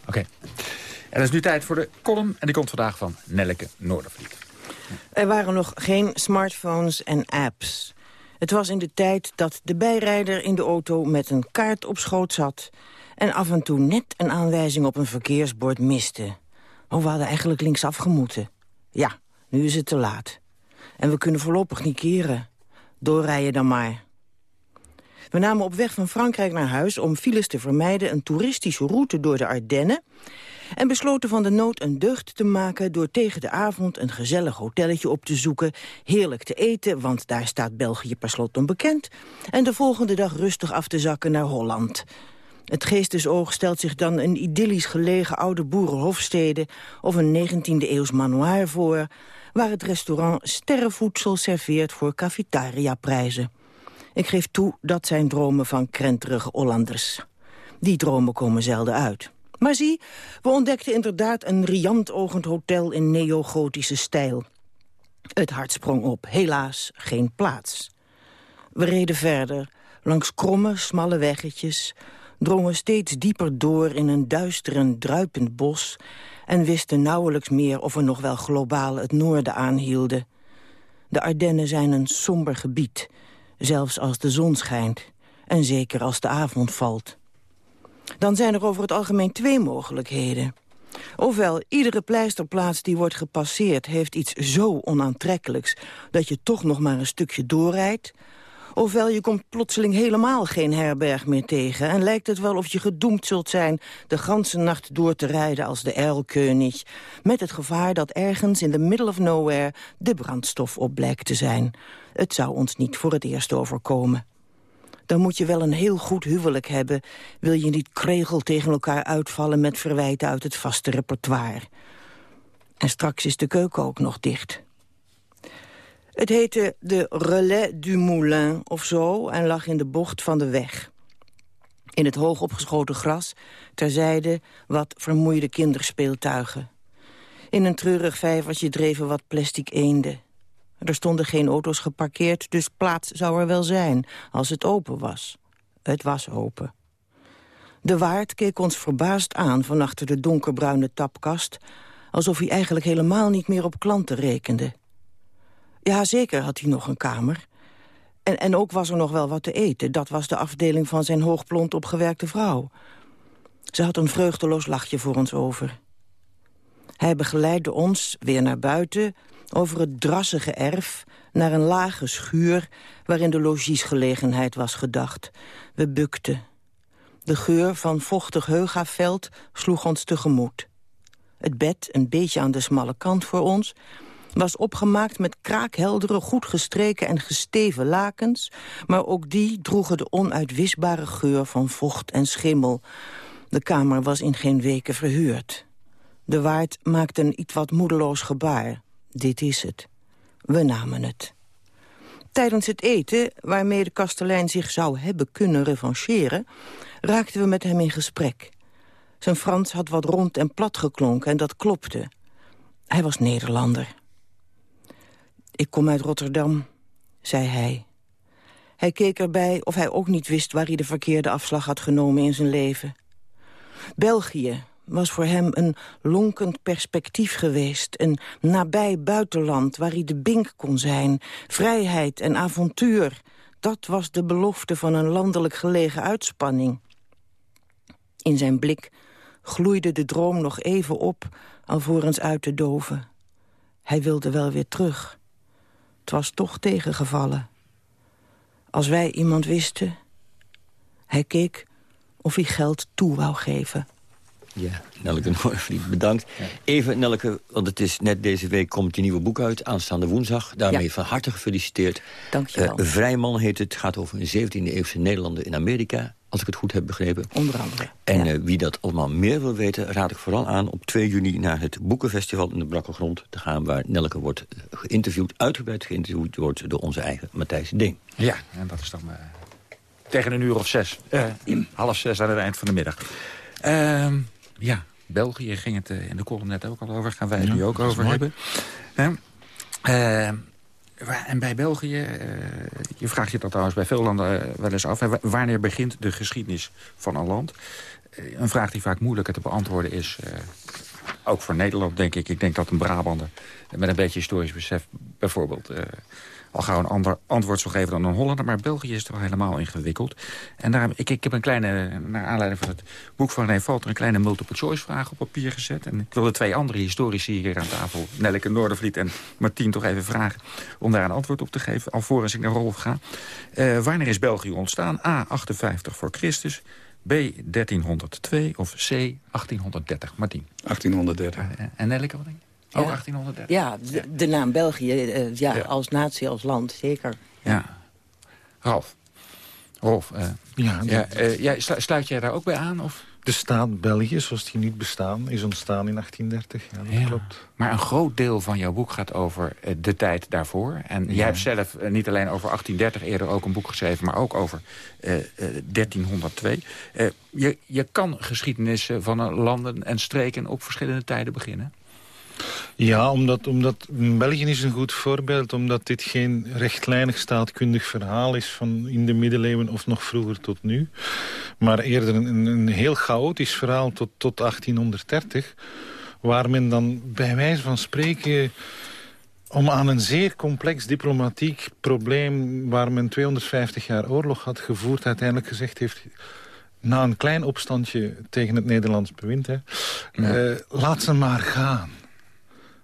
Oké. Okay. En het is nu tijd voor de column en die komt vandaag van Nelleke Noordervliet. Er waren nog geen smartphones en apps. Het was in de tijd dat de bijrijder in de auto met een kaart op schoot zat en af en toe net een aanwijzing op een verkeersbord miste. Oh, we hadden eigenlijk linksaf gemoeten. Ja, nu is het te laat. En we kunnen voorlopig niet keren. Doorrijden dan maar. We namen op weg van Frankrijk naar huis om files te vermijden... een toeristische route door de Ardennen. en besloten van de nood een deugd te maken... door tegen de avond een gezellig hotelletje op te zoeken... heerlijk te eten, want daar staat België per slot onbekend... en de volgende dag rustig af te zakken naar Holland... Het geestesoog stelt zich dan een idyllisch gelegen oude boerenhofstede... of een 19e-eeuws manoir voor... waar het restaurant sterrenvoedsel serveert voor cafetaria-prijzen. Ik geef toe, dat zijn dromen van krenterige Hollanders. Die dromen komen zelden uit. Maar zie, we ontdekten inderdaad een riant ogend hotel in neogotische stijl. Het hart sprong op, helaas geen plaats. We reden verder, langs kromme, smalle weggetjes drongen steeds dieper door in een duister en druipend bos... en wisten nauwelijks meer of we nog wel globaal het noorden aanhielden. De Ardennen zijn een somber gebied, zelfs als de zon schijnt... en zeker als de avond valt. Dan zijn er over het algemeen twee mogelijkheden. Ofwel, iedere pleisterplaats die wordt gepasseerd... heeft iets zo onaantrekkelijks dat je toch nog maar een stukje doorrijdt... Ofwel, je komt plotseling helemaal geen herberg meer tegen... en lijkt het wel of je gedoemd zult zijn de ganse nacht door te rijden als de Erlkönig... met het gevaar dat ergens in the middle of nowhere de brandstof op blijkt te zijn. Het zou ons niet voor het eerst overkomen. Dan moet je wel een heel goed huwelijk hebben... wil je niet kregel tegen elkaar uitvallen met verwijten uit het vaste repertoire. En straks is de keuken ook nog dicht. Het heette de Relais du Moulin of zo en lag in de bocht van de weg. In het hoog opgeschoten gras, terzijde wat vermoeide kinderspeeltuigen. In een treurig vijvertje dreven wat plastic eenden. Er stonden geen auto's geparkeerd, dus plaats zou er wel zijn, als het open was. Het was open. De waard keek ons verbaasd aan van achter de donkerbruine tapkast... alsof hij eigenlijk helemaal niet meer op klanten rekende. Ja, zeker had hij nog een kamer. En, en ook was er nog wel wat te eten. Dat was de afdeling van zijn hoogblond opgewerkte vrouw. Ze had een vreugdeloos lachje voor ons over. Hij begeleidde ons weer naar buiten over het drassige erf... naar een lage schuur waarin de logiesgelegenheid was gedacht. We bukten. De geur van vochtig heugaveld sloeg ons tegemoet. Het bed, een beetje aan de smalle kant voor ons was opgemaakt met kraakheldere, goed gestreken en gesteven lakens... maar ook die droegen de onuitwisbare geur van vocht en schimmel. De kamer was in geen weken verhuurd. De waard maakte een iets wat moedeloos gebaar. Dit is het. We namen het. Tijdens het eten, waarmee de kastelein zich zou hebben kunnen revancheren... raakten we met hem in gesprek. Zijn Frans had wat rond en plat geklonken en dat klopte. Hij was Nederlander. Ik kom uit Rotterdam, zei hij. Hij keek erbij of hij ook niet wist waar hij de verkeerde afslag had genomen in zijn leven. België was voor hem een lonkend perspectief geweest. Een nabij buitenland waar hij de bink kon zijn. Vrijheid en avontuur. Dat was de belofte van een landelijk gelegen uitspanning. In zijn blik gloeide de droom nog even op, alvorens uit te doven. Hij wilde wel weer terug. Het was toch tegengevallen. Als wij iemand wisten... Hij keek of hij geld toe wou geven. Ja, Nelke Noorvliet, bedankt. Even, Nelke, want het is net deze week komt je nieuwe boek uit, aanstaande woensdag. Daarmee van harte gefeliciteerd. Dank je wel. Uh, Vrijman heet het, gaat over een 17e-eeuwse Nederlander in Amerika als ik het goed heb begrepen. Onder andere. En uh, wie dat allemaal meer wil weten, raad ik vooral aan... op 2 juni naar het Boekenfestival in de Brakke Grond te gaan... waar Nelke wordt eh, geïnterviewd, uitgebreid geïnterviewd wordt... door onze eigen Matthijs Ding. Ja, en dat is dan uh, tegen een uur of zes. half zes aan het eind van de middag. Ehm, ja, België ging het in de column net ook al over. Gaan wij het nu ook over hebben. En bij België, uh, je vraagt je dat trouwens bij veel landen uh, wel eens af... wanneer begint de geschiedenis van een land? Uh, een vraag die vaak moeilijker te beantwoorden is... ook voor Nederland, denk ik. Ik denk dat een Brabander met een beetje historisch besef... bijvoorbeeld al gauw een ander antwoord zou geven dan een Hollander. Maar België is toch helemaal ingewikkeld. En daarom, ik, ik heb een kleine, naar aanleiding van het boek van René Valter... een kleine multiple choice vraag op papier gezet. En ik wil de twee andere historici hier aan tafel... Nelleke Noordervliet en Martien toch even vragen... om daar een antwoord op te geven, alvorens ik naar Rolf ga. Uh, wanneer is België ontstaan? A, 58 voor Christus. B 1302 of C 1830? Martien. 1830. En Nelleke, wat denk je? Ook 1830? Ja, de, de naam België, uh, ja, ja, als natie, als land, zeker. Ja. Ralf. Rolf, uh, ja, ja, uh, jij, sluit jij daar ook bij aan? Of? De staat België, zoals die niet bestaan, is ontstaan in 1830. Ja, dat ja, klopt. Maar een groot deel van jouw boek gaat over uh, de tijd daarvoor. En ja. jij hebt zelf uh, niet alleen over 1830 eerder ook een boek geschreven... maar ook over 1302. je, je kan geschiedenissen van landen en streken op verschillende tijden beginnen. Ja, omdat, omdat België is een goed voorbeeld... omdat dit geen rechtlijnig staatkundig verhaal is... van in de middeleeuwen of nog vroeger tot nu. Maar eerder een, een heel chaotisch verhaal tot, tot 1830... waar men dan bij wijze van spreken om aan een zeer complex diplomatiek probleem... waar men 250 jaar oorlog had gevoerd... uiteindelijk gezegd heeft na een klein opstandje tegen het Nederlands bewind... Hè, ja. uh, laat ze maar gaan.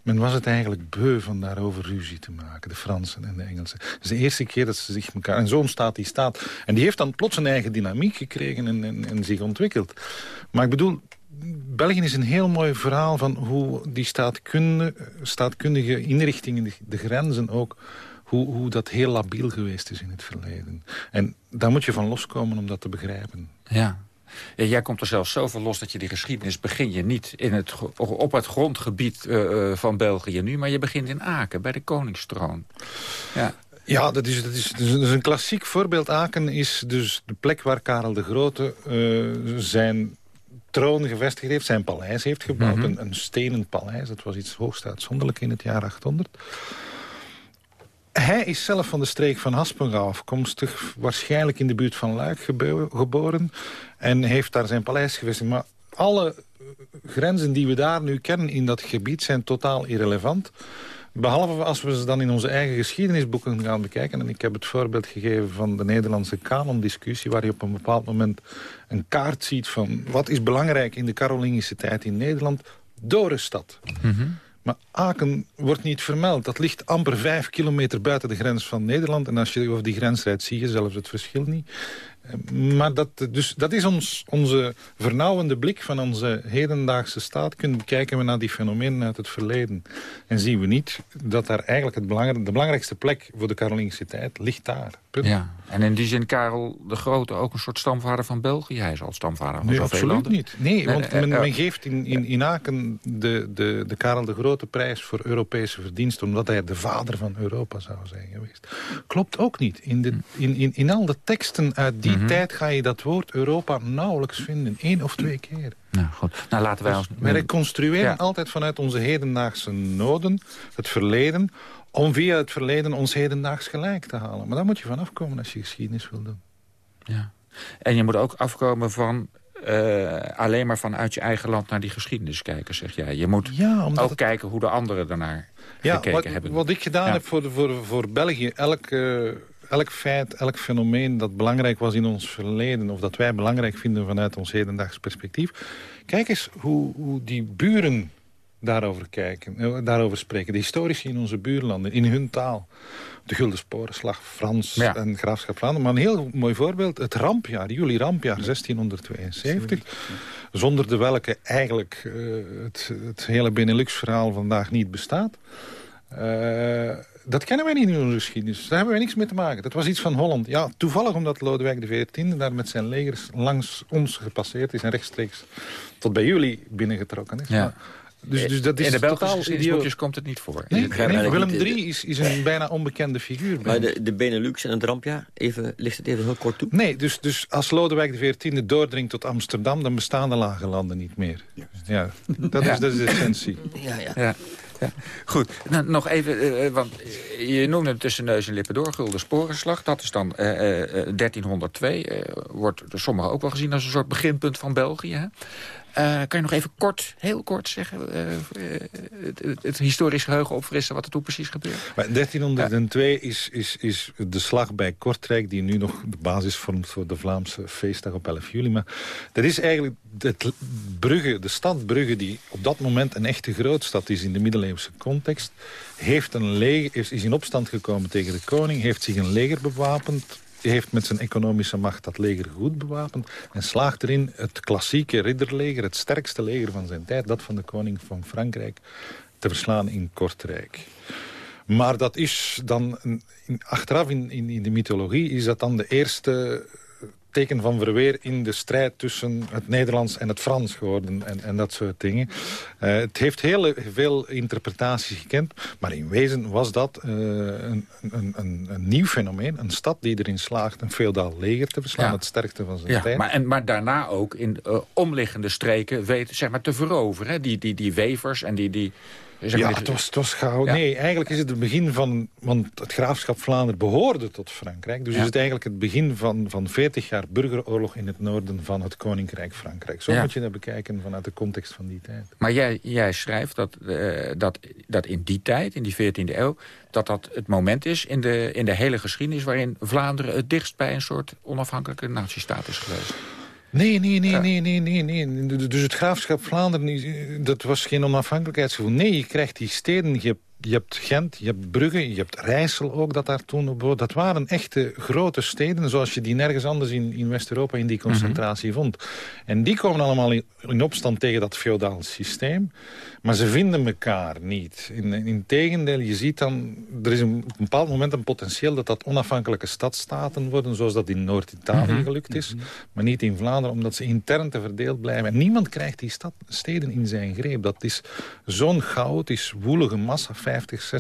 Men was het eigenlijk beu van daarover ruzie te maken, de Fransen en de Engelsen. Het is de eerste keer dat ze zich elkaar... En zo ontstaat die staat. En die heeft dan plots een eigen dynamiek gekregen en, en, en zich ontwikkeld. Maar ik bedoel, België is een heel mooi verhaal van hoe die staatkundige, staatkundige inrichtingen, de grenzen ook... Hoe, hoe dat heel labiel geweest is in het verleden. En daar moet je van loskomen om dat te begrijpen. Ja, Jij komt er zelfs zoveel los dat je die geschiedenis begin je niet in het, op het grondgebied uh, van België nu, maar je begint in Aken, bij de Koningstroon. Ja. Ja, dat is, dat, is, dat is een klassiek voorbeeld. Aken is dus de plek waar Karel de Grote uh, zijn troon gevestigd heeft, zijn paleis heeft gebouwd. Mm -hmm. een, een, stenen paleis, dat was iets hoogst uitzonderlijk in het jaar 800. Hij is zelf van de streek van Haspengouw afkomstig. Waarschijnlijk in de buurt van Luik geboren. En heeft daar zijn paleis gevestigd. Maar alle grenzen die we daar nu kennen in dat gebied zijn totaal irrelevant. Behalve als we ze dan in onze eigen geschiedenisboeken gaan bekijken. En ik heb het voorbeeld gegeven van de Nederlandse kanondiscussie... waar je op een bepaald moment een kaart ziet van... wat is belangrijk in de Carolingische tijd in Nederland... door een stad. Mm -hmm. Maar Aken wordt niet vermeld. Dat ligt amper vijf kilometer buiten de grens van Nederland. En als je over die grens rijdt, zie je zelfs het verschil niet. Maar dat, dus, dat is ons, onze vernauwende blik van onze hedendaagse staat. Kunnen kijken we naar die fenomenen uit het verleden. En zien we niet dat daar eigenlijk het de belangrijkste plek voor de Carolingische tijd ligt daar. Punt. Ja, en in die zin Karel de Grote ook een soort stamvader van België. Hij is al stamvader van nee, absoluut landen. niet. Nee, want men, men geeft in, in, in Aken de, de, de Karel de Grote prijs voor Europese verdiensten... omdat hij de vader van Europa zou zijn geweest. Klopt ook niet. In, de, in, in, in al de teksten uit die mm -hmm. tijd ga je dat woord Europa nauwelijks vinden. Eén of twee keer. Nou, goed. Nou, laten wij dus ons... Wij reconstrueren ja. altijd vanuit onze hedendaagse noden, het verleden... om via het verleden ons hedendaags gelijk te halen. Maar daar moet je van afkomen als je geschiedenis wil doen. Ja. En je moet ook afkomen van uh, alleen maar vanuit je eigen land naar die geschiedenis kijken, zeg jij. Je moet ja, ook het... kijken hoe de anderen daarnaar ja, gekeken wat, hebben. Wat ik gedaan Ja. heb voor, voor, voor België, elk, uh, elk feit, elk fenomeen dat belangrijk was in ons verleden... of dat wij belangrijk vinden vanuit ons hedendaags perspectief... kijk eens hoe, hoe die buren daarover, kijken, uh, daarover spreken. De historici in onze buurlanden, in hun taal. De Gulden Sporenslag, Frans Ja. en Graafschap Vlaanderen. Maar een heel mooi voorbeeld, het rampjaar, juli rampjaar 1672. Zonder de welke eigenlijk uh, het, het hele Benelux-verhaal vandaag niet bestaat. Uh, dat kennen wij niet in onze geschiedenis. Daar hebben wij niks mee te maken. Dat was iets van Holland. Ja, toevallig omdat Lodewijk XIV daar met zijn legers langs ons gepasseerd is... en rechtstreeks tot bij jullie binnengetrokken is. Ja. Maar, dus, dus dat is in de Belgische komt het niet voor. Nee, nee, Willem III is, is een bijna onbekende figuur. Maar de, de Benelux en het rampjaar, even, ligt het even heel kort toe? Nee, dus, dus als Lodewijk XIV doordringt tot Amsterdam... dan bestaan de lage landen niet meer. Ja, dat, Ja. Is, dat is de essentie. Ja, ja. Ja. Goed, nou, nog even, eh, eh, want je noemde het tussen neus en lippen door, Gulden Sporenslag. Dat is dan eh, eh, eh, 1302, eh, wordt door sommigen ook wel gezien als een soort beginpunt van België. Hè? Eh, kan je nog even kort, heel kort zeggen, eh, eh, het, het, historisch geheugen opfrissen wat er toen precies gebeurt? Maar 1302 is, is, is de slag bij Kortrijk... die nu nog de basis vormt voor de Vlaamse feestdag op 11 juli. Maar dat is eigenlijk het Brugge, de stad Brugge... die op dat moment een echte grootstad is in de middeleeuwse context... Heeft een leger, is, in opstand gekomen tegen de koning... heeft zich een leger bewapend heeft met zijn economische macht dat leger goed bewapend... en slaagt erin het klassieke ridderleger, het sterkste leger van zijn tijd... dat van de koning van Frankrijk, te verslaan in Kortrijk. Maar dat is dan, achteraf in, in, in de mythologie... is dat dan de eerste teken van verweer in de strijd tussen het Nederlands en het Frans geworden. En, en dat soort dingen. Uh, het heeft heel veel interpretaties gekend. Maar in wezen was dat uh, een, een, een, een, nieuw fenomeen. Een stad die erin slaagt een feodaal leger te verslaan. Het sterkste van zijn ja, tijd. Maar, en, maar daarna ook in uh, omliggende streken weten zeg maar, te veroveren. Hè? Die, die, die wevers en die... die ja, het was, het was gauw. Nee, eigenlijk is het het begin van... Want het graafschap Vlaanderen behoorde tot Frankrijk. Dus is het eigenlijk het begin van, van 40 jaar burgeroorlog... in het noorden van het Koninkrijk Frankrijk. Zo moet je dat bekijken vanuit de context van die tijd. Maar jij, jij schrijft dat, uh, dat, dat in die tijd, in die 14e eeuw... dat dat het moment is in de, in de hele geschiedenis... waarin Vlaanderen het dichtst bij een soort onafhankelijke natiestaat is geweest. Nee, nee, nee, nee, nee, nee, nee. Dus het graafschap Vlaanderen, dat was geen onafhankelijkheidsgevoel. Nee, je krijgt die steden, je hebt je hebt Gent, je hebt Brugge, je hebt Rijssel ook dat daar toen op Dat waren echte grote steden zoals je die nergens anders in, in West-Europa in die concentratie vond. En die komen allemaal in, in opstand tegen dat feodaal systeem. Maar ze vinden elkaar niet. In, in tegendeel, je ziet dan... Er is een, op een bepaald moment een potentieel dat dat onafhankelijke stadstaten worden... zoals dat in Noord-Italië gelukt is. Maar niet in Vlaanderen, omdat ze intern te verdeeld blijven. En niemand krijgt die stad, steden in zijn greep. Dat is zo'n chaotisch, woelige massa 50,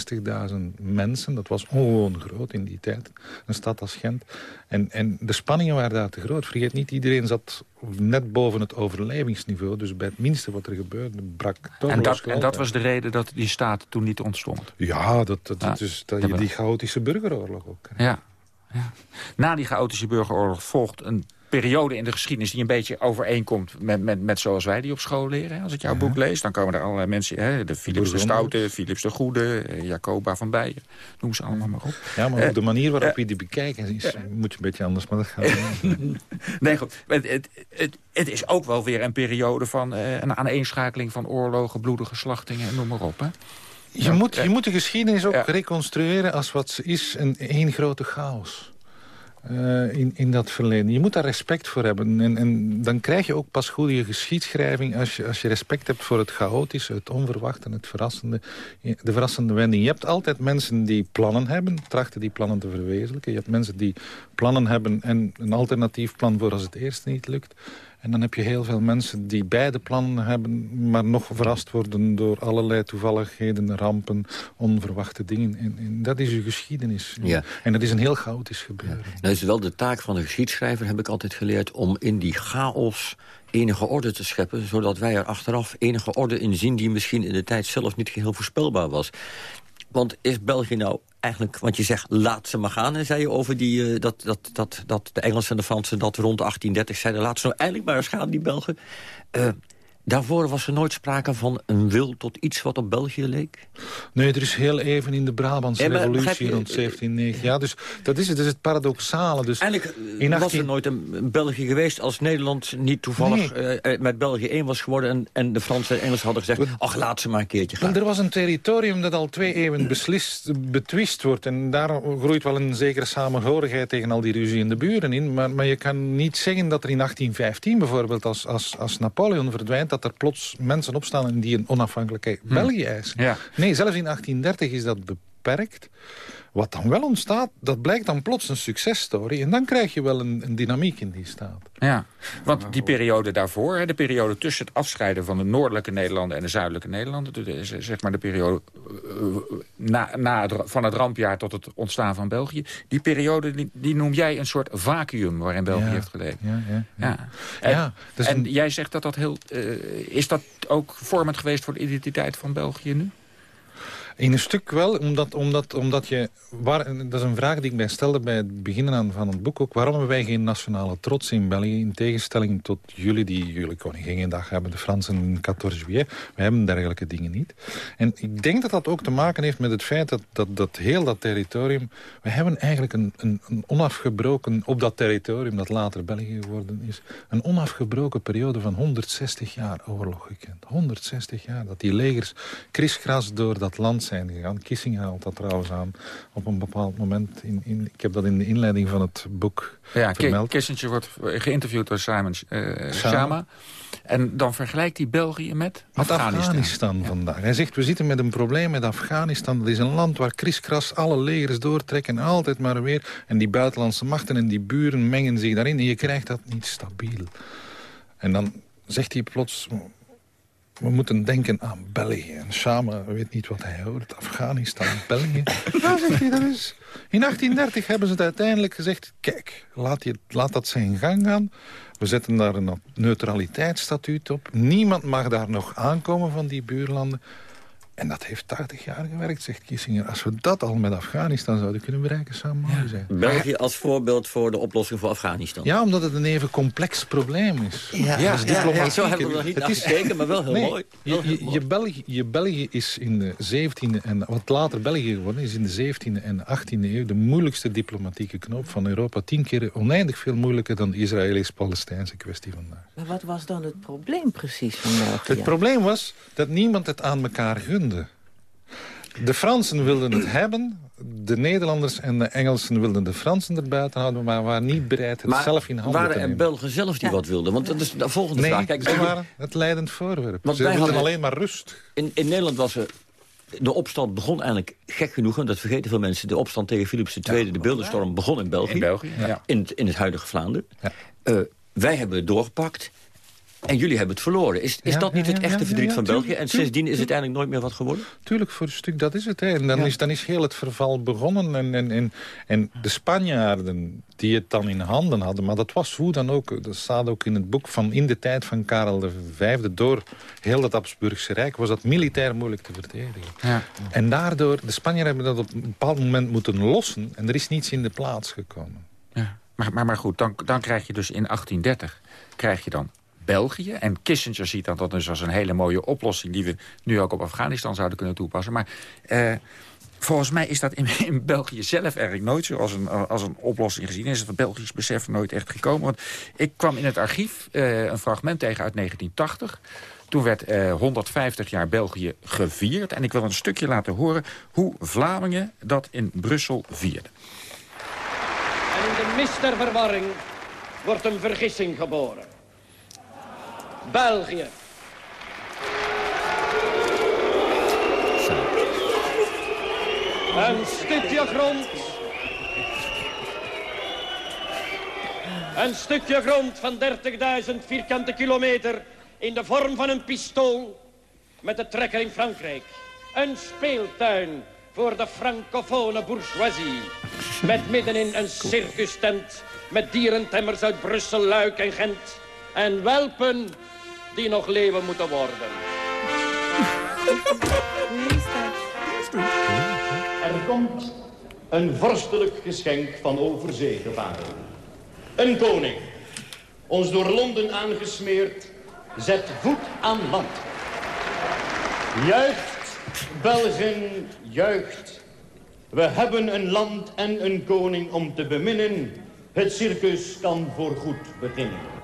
60.000 mensen. Dat was ongewoon groot in die tijd. Een stad als Gent. En, en de spanningen waren daar te groot. Vergeet niet, iedereen zat net boven het overlevingsniveau. Dus bij het minste wat er gebeurde, brak toch en dat, en dat was de reden dat die staat toen niet ontstond? Ja, dat, dat, ja, dus, dat je die chaotische burgeroorlog ook krijgt. Ja. Ja. Na die chaotische burgeroorlog volgt een periode in de geschiedenis die een beetje overeenkomt met, met, met zoals wij die op school leren. Als ik jouw boek lees, dan komen er allerlei mensen... Hè, de Philips de Stoute, Philips de Goede, eh, Jacoba van Beijen. Noem ze allemaal maar op. Ja, maar op de manier waarop uh, je die bekijken is, moet je een beetje anders. Maar dat gaat Nee, goed. Het, het, het, het, is ook wel weer een periode van een aaneenschakeling van oorlogen, bloedige slachtingen en noem maar op. Hè? Je, moet, je moet de geschiedenis ook reconstrueren als wat ze is, een één grote chaos. Uh, in, in dat verleden. Je moet daar respect voor hebben. En, en dan krijg je ook pas goede geschiedschrijving... Als je, als je respect hebt voor het chaotische, het onverwachte... het verrassende, de verrassende wending. Je hebt altijd mensen die plannen hebben... trachten die plannen te verwezenlijken. Je hebt mensen die plannen hebben... en een alternatief plan voor als het eerste niet lukt. En dan heb je heel veel mensen die beide plannen hebben... maar nog verrast worden door allerlei toevalligheden, rampen, onverwachte dingen. En, en dat is uw geschiedenis. Ja. En dat is een heel chaotisch gebeuren. Ja. Nou is wel de taak van de geschiedschrijver, heb ik altijd geleerd... om in die chaos enige orde te scheppen... zodat wij er achteraf enige orde in zien... die misschien in de tijd zelf niet geheel voorspelbaar was. Want is België nou eigenlijk... want je zegt, laat ze maar gaan, en zei je over die, uh, dat, dat, dat, dat de Engelsen en de Fransen... dat rond 1830 zeiden, laat ze nou eindelijk maar eens gaan, die Belgen. Daarvoor was er nooit sprake van een wil tot iets wat op België leek? Nee, er is heel even in de Brabantse ja, revolutie rond 1790. Ja, dus dat is het, dat is het paradoxale. Dus Eigenlijk in 18... was er nooit een België geweest als Nederland niet toevallig nee. uh, met België één was geworden... en, en de Fransen en Engelsen hadden gezegd, ach, laat ze maar een keertje gaan. Er was een territorium dat al twee eeuwen beslist, betwist wordt... en daar groeit wel een zekere samenhorigheid tegen al die ruzie in de buren in. Maar, maar je kan niet zeggen dat er in 1815 bijvoorbeeld, als, als, als Napoleon verdwijnt dat er plots mensen opstaan die een onafhankelijke hm. België eisen. Ja. Nee, zelfs in 1830 is dat beperkt. Wat dan wel ontstaat, dat blijkt dan plots een successtory. En dan krijg je wel een, een dynamiek in die staat. Ja, want die periode daarvoor, de periode tussen het afscheiden van de noordelijke Nederlanden en de zuidelijke Nederlanden, zeg maar de periode uh, na, na het, van het rampjaar tot het ontstaan van België, die periode die, die noem jij een soort vacuüm waarin België ja, heeft gelegen. Ja, ja, ja. En, ja, dus en een... jij zegt dat dat heel... Uh, is dat ook vormend geweest voor de identiteit van België nu? In een stuk wel, omdat, omdat, omdat je... Waar, dat is een vraag die ik mij stelde bij het beginnen van het boek ook. Waarom hebben wij geen nationale trots in België? In tegenstelling tot jullie die jullie Koninginnedag hebben, de Fransen 14 juillet. Wij hebben dergelijke dingen niet. En ik denk dat dat ook te maken heeft met het feit dat, dat, dat heel dat territorium... We hebben eigenlijk een, een, een onafgebroken, op dat territorium dat later België geworden is... een onafgebroken periode van 160 jaar oorlog gekend. 160 jaar, dat die legers kriskras door dat land zijn gegaan. Kissing haalt dat trouwens aan op een bepaald moment. In, in, ik heb dat in de inleiding van het boek ja, vermeld. Kissinger wordt geïnterviewd door Simon uh, Shama. En dan vergelijkt hij België met, met Afghanistan. vandaag. Hij zegt, we zitten met een probleem met Afghanistan. Dat is een land waar kriskras alle legers doortrekken. Altijd maar weer. En die buitenlandse machten en die buren mengen zich daarin. En je krijgt dat niet stabiel. En dan zegt hij plots... We moeten denken aan België. En Shama weet niet wat hij hoort. Afghanistan, België. nou, zegt hij, dat is... In 1830 hebben ze het uiteindelijk gezegd... Kijk, laat, je, laat dat zijn gang gaan. We zetten daar een neutraliteitsstatuut op. Niemand mag daar nog aankomen van die buurlanden. En dat heeft 80 jaar gewerkt, zegt Kissinger. Als we dat al met Afghanistan zouden kunnen bereiken, zou mooi zijn. België als voorbeeld voor de oplossing voor Afghanistan. Ja, omdat het een even complex probleem is. Ja, ja, ja, zo hebben we er niet naar gekeken, maar wel heel mooi. je, je, je, België, je België is in de 17e en wat later België geworden is in de 17e en 18e eeuw de moeilijkste diplomatieke knoop van Europa. Tien keer oneindig veel moeilijker dan de Israëlisch-Palestijnse kwestie vandaag. Maar wat was dan het probleem precies van België? Het probleem was dat niemand het aan elkaar gunde. De Fransen wilden het hebben. De Nederlanders en de Engelsen wilden de Fransen erbuiten houden... maar waren niet bereid het maar zelf in handen te nemen. waren er Belgen zelf die wat wilden? Want dat is de volgende nee, vraag. Kijk, ze waren het leidend voorwerp. Want ze wilden hadden, alleen maar rust. In, in Nederland was er... De opstand begon eigenlijk gek genoeg, en dat vergeten veel mensen... de opstand tegen Philips II, de beeldenstorm, begon in België. In België, ja. In, het, in het huidige Vlaanderen. Ja. Uh, wij hebben het doorgepakt. En jullie hebben het verloren. Is, is Ja, dat niet ja, het echte ja, verdriet ja, van tuurlijk, België? En tuurlijk, sindsdien is het eigenlijk nooit meer wat geworden? Tuurlijk, voor een stuk, dat is het. Hè. En dan, is, dan is heel het verval begonnen. En, en, en, en de Spanjaarden die het dan in handen hadden... maar dat was hoe dan ook, dat staat ook in het boek... van in de tijd van Karel V, door heel het Habsburgse Rijk... was dat militair moeilijk te verdedigen. Ja. En daardoor, de Spanjaarden hebben dat op een bepaald moment moeten lossen... en er is niets in de plaats gekomen. Ja. Maar, maar, maar goed, dan, dan krijg je dus in 1830... krijg je dan België. En Kissinger ziet dat dus als een hele mooie oplossing... die we nu ook op Afghanistan zouden kunnen toepassen. Maar eh, volgens mij is dat in, in, België zelf eigenlijk nooit zo als een, als een oplossing gezien. Is het Belgisch besef nooit echt gekomen. Want ik kwam in het archief eh, een fragment tegen uit 1980... Toen werd eh, 150 jaar België gevierd. En ik wil een stukje laten horen hoe Vlamingen dat in Brussel vierden. En in de mist verwarring wordt een vergissing geboren. België. Een stukje grond. Een stukje grond van 30.000 vierkante kilometer in de vorm van een pistool met de trekker in Frankrijk. Een speeltuin voor de francofone bourgeoisie. Met middenin een circustent met dierentemmers uit Brussel, Luik en Gent. En welpen die nog leven moeten worden. Er komt een vorstelijk geschenk van overzee gevaren. Een koning, ons door Londen aangesmeerd, zet voet aan land. Juicht, Belgen, juicht. We hebben een land en een koning om te beminnen. Het circus kan voorgoed beginnen.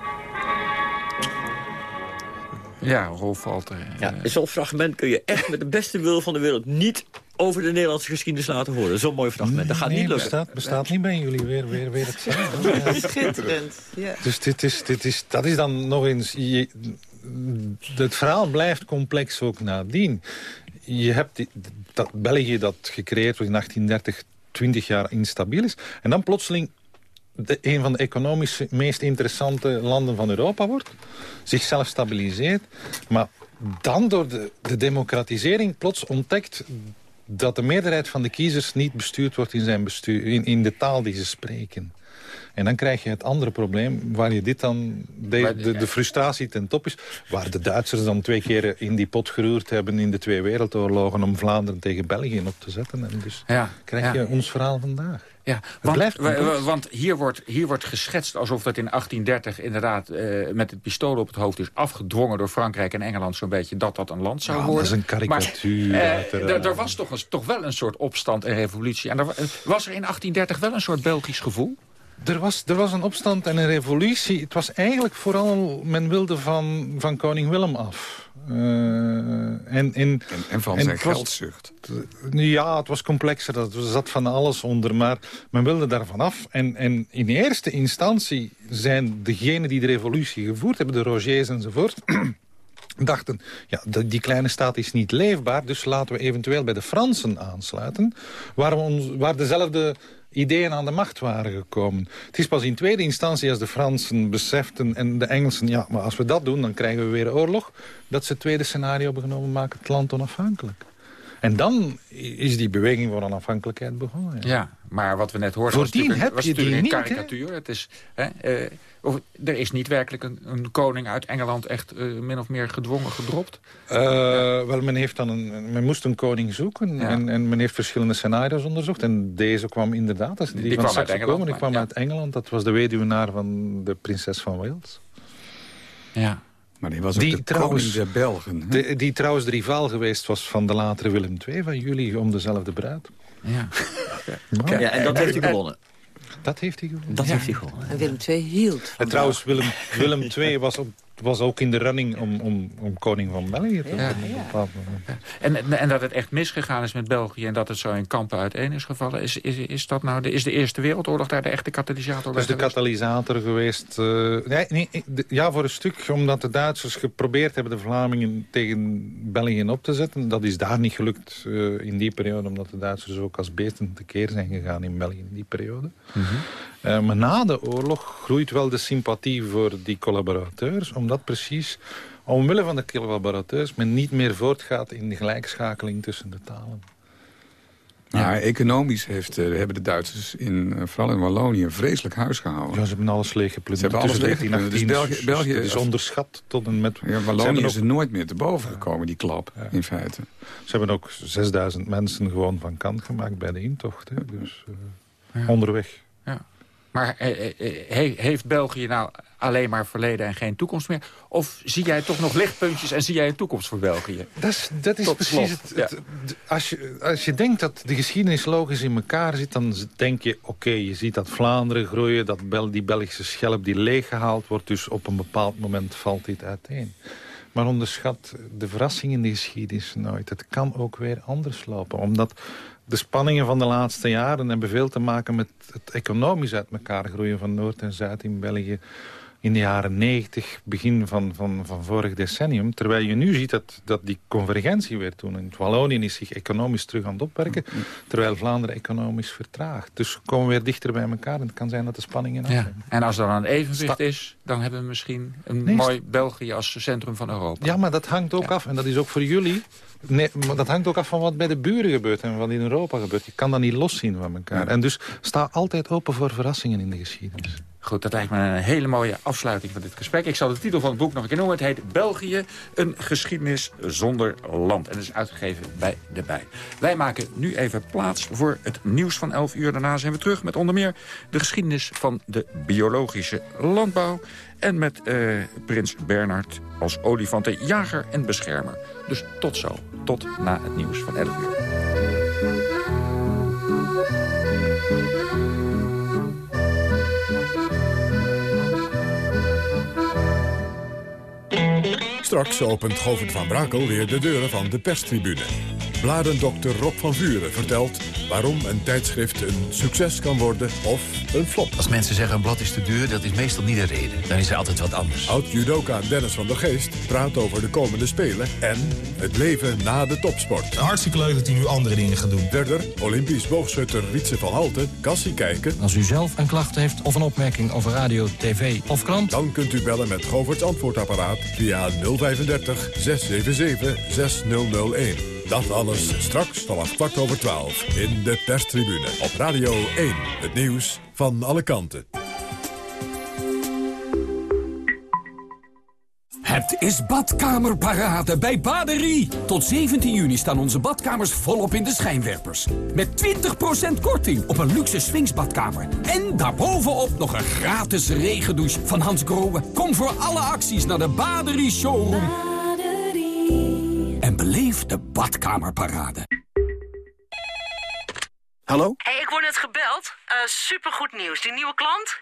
Ja, Rolf Walter. Ja, Zo'n fragment kun je echt met de beste wil van de wereld... niet over de Nederlandse geschiedenis laten horen. Zo'n mooi fragment. Dat gaat nee, niet lukken. bestaat, bestaat niet bij jullie weer, weer, weer hetzelfde. Schitterend. Ja. Dus dit is, dit is, dat is dan nog eens... Je, het verhaal blijft complex ook nadien. Je hebt die, dat België dat gecreëerd wordt in 1830 20 jaar instabiel is. En dan plotseling een van de economisch meest interessante landen van Europa wordt. Zichzelf stabiliseert. Maar dan door de, de democratisering plots ontdekt dat de meerderheid van de kiezers niet bestuurd wordt in, zijn bestuur, in de taal die ze spreken. En dan krijg je het andere probleem, waar je dit dan de, de, de, frustratie ten top is. Waar de Duitsers dan twee keer in die pot geroerd hebben in de twee wereldoorlogen om Vlaanderen tegen België op te zetten. En dus ja, krijg ja. je ons verhaal vandaag. Ja, want, want hier, wordt, hier wordt geschetst alsof dat in 1830 inderdaad uh, met het pistool op het hoofd is afgedwongen door Frankrijk en Engeland zo'n beetje dat dat een land zou ja, worden. Dat is een karikatuur. Maar, uh, er was toch, een, toch wel een soort opstand en revolutie. En er, was er in 1830 wel een soort Belgisch gevoel? Er was, er was een opstand en een revolutie. Het was eigenlijk vooral, men wilde van, van koning Willem af. Uh, en, en, en, en, van zijn geldzucht. Ja, het was complexer. Er zat van alles onder. Maar men wilde daarvan af. En, en in eerste instantie zijn degenen die de revolutie gevoerd hebben... de Rogers enzovoort... dachten, ja, die kleine staat is niet leefbaar... dus laten we eventueel bij de Fransen aansluiten... waar, we ons, waar dezelfde ideeën aan de macht waren gekomen. Het is pas in tweede instantie als de Fransen beseften en de Engelsen... ja, maar als we dat doen, dan krijgen we weer oorlog... dat ze het tweede scenario hebben genomen, maken het land onafhankelijk. En dan is die beweging voor onafhankelijkheid begonnen. Ja, ja maar wat we net hoorden was natuurlijk, was natuurlijk een karikatuur. Het is, hè, uh, of, er is niet werkelijk een, een koning uit Engeland echt uh, min of meer gedwongen gedropt? Uh, ja. Wel, men, heeft dan een, men moest een koning zoeken ja. en, en, men heeft verschillende scenario's onderzocht. En deze kwam inderdaad, als die, die van kwam uit Engeland. Komen, die kwam uit Engeland. Dat was de weduwnaar van de prinses van Wales. Ja. Maar die was ook die, de trouwens, der Belgen. De, die trouwens de rivaal geweest was van de latere Willem II van jullie om dezelfde bruid. Ja. ja, ja en dat heeft hij gewonnen. Dat heeft hij gewonnen. Dat ja. heeft hij gewonnen. En Willem II hield. En trouwens, Willem, Willem II was op was ook in de running om, om, om koning van België te worden. Ja, ja. En, en dat het echt misgegaan is met België... en dat het zo in kampen uiteen is gevallen... is, is, is, dat nou de, is de Eerste Wereldoorlog daar de echte katalysator Dat is de katalysator geweest. Uh, nee, nee, ja, voor een stuk omdat de Duitsers geprobeerd hebben... de Vlamingen tegen België op te zetten. Dat is daar niet gelukt uh, in die periode... omdat de Duitsers ook als beesten tekeer zijn gegaan in België in die periode. Mm -hmm. Uh, maar na de oorlog groeit wel de sympathie voor die collaborateurs... omdat precies omwille van de collaborateurs... men niet meer voortgaat in de gelijkschakeling tussen de talen. Ja, economisch heeft, uh, hebben de Duitsers in, uh, vooral in Wallonië een vreselijk huis gehouden. Ja, ze hebben alles leeggeplunderd. Ze hebben alles leeggeplunderd. Dus België, België is onderschat tot en met... Ja, Wallonië is er nooit meer te boven gekomen, die klap, ja. in feite. Ze hebben ook 6000 mensen gewoon van kant gemaakt bij de intocht. Hè. Dus uh, ja. onderweg. Ja. Maar heeft België nou alleen maar verleden en geen toekomst meer? Of zie jij toch nog lichtpuntjes en zie jij een toekomst voor België? Dat is, dat is precies het, het, als, je, als je denkt dat de geschiedenis logisch in elkaar zit... dan denk je, oké, okay, je ziet dat Vlaanderen groeien... dat Bel, die Belgische schelp die leeggehaald wordt... dus op een bepaald moment valt dit uiteen. Maar onderschat de verrassing in de geschiedenis nooit. Het kan ook weer anders lopen. Omdat de spanningen van de laatste jaren hebben veel te maken met het economisch uit elkaar groeien van Noord en Zuid in België in de jaren 90, begin van, van, van vorig decennium. Terwijl je nu ziet dat, dat die convergentie weer toeneemt. Wallonië is zich economisch terug aan het opwerken, terwijl Vlaanderen economisch vertraagt. Dus we komen weer dichter bij elkaar en het kan zijn dat de spanningen ja. En als er dan een evenwicht is, dan hebben we misschien een nee, mooi België als centrum van Europa. Ja, maar dat hangt ook ja. af, en dat is ook voor jullie... Nee, maar dat hangt ook af van wat bij de buren gebeurt en wat in Europa gebeurt. Je kan dat niet loszien van elkaar. En dus sta altijd open voor verrassingen in de geschiedenis. Goed, dat lijkt me een hele mooie afsluiting van dit gesprek. Ik zal de titel van het boek nog een keer noemen. Het heet België, een geschiedenis zonder land. En het is uitgegeven bij De Bij. Wij maken nu even plaats voor het nieuws van 11 uur. Daarna zijn we terug met onder meer de geschiedenis van de biologische landbouw. En met uh, prins Bernhard als olifantenjager en beschermer. Dus tot zo, tot na het nieuws van 11 uur. Thank you. Straks opent Govert van Brakel weer de deuren van de perstribune. Bladendokter Rob van Vuren vertelt waarom een tijdschrift een succes kan worden of een flop. Als mensen zeggen een blad is te duur, dat is meestal niet de reden. Dan is er altijd wat anders. Oud-judoka Dennis van der Geest praat over de komende Spelen en het leven na de topsport. Hartstikke leuk dat hij nu andere dingen gaat doen. Verder, Olympisch boogschutter Wietse van Halten, Cassie kijken. Als u zelf een klacht heeft of een opmerking over radio, tv of krant... dan kunt u bellen met Govert's antwoordapparaat via 035 677 6001. Dat alles straks vanaf kwart over twaalf in de perstribune op Radio 1. Het nieuws van alle kanten. Het is badkamerparade bij Baderie. Tot 17 juni staan onze badkamers volop in de schijnwerpers. Met 20% korting op een luxe swingsbadkamer. En daarbovenop nog een gratis regendouche van Hans Grohe. Kom voor alle acties naar de Baderie Showroom. En beleef de badkamerparade. Hallo? Hé, hey, ik word net gebeld. Uh, supergoed nieuws. Die nieuwe klant?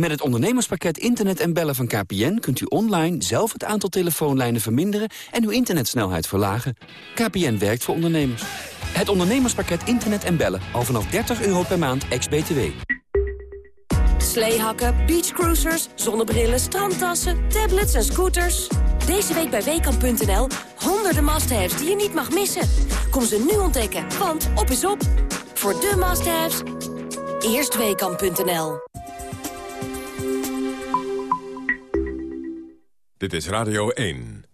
Met het ondernemerspakket Internet en Bellen van KPN... kunt u online zelf het aantal telefoonlijnen verminderen... en uw internetsnelheid verlagen. KPN werkt voor ondernemers. Het ondernemerspakket Internet en Bellen. Al vanaf 30 euro per maand, ex-BTW. Sleehakken, beachcruisers, zonnebrillen, strandtassen, tablets en scooters. Deze week bij Weekamp.nl honderden must-haves die je niet mag missen. Kom ze nu ontdekken, want op is op. Voor de must-haves, eerst Weekamp.nl. Dit is Radio 1.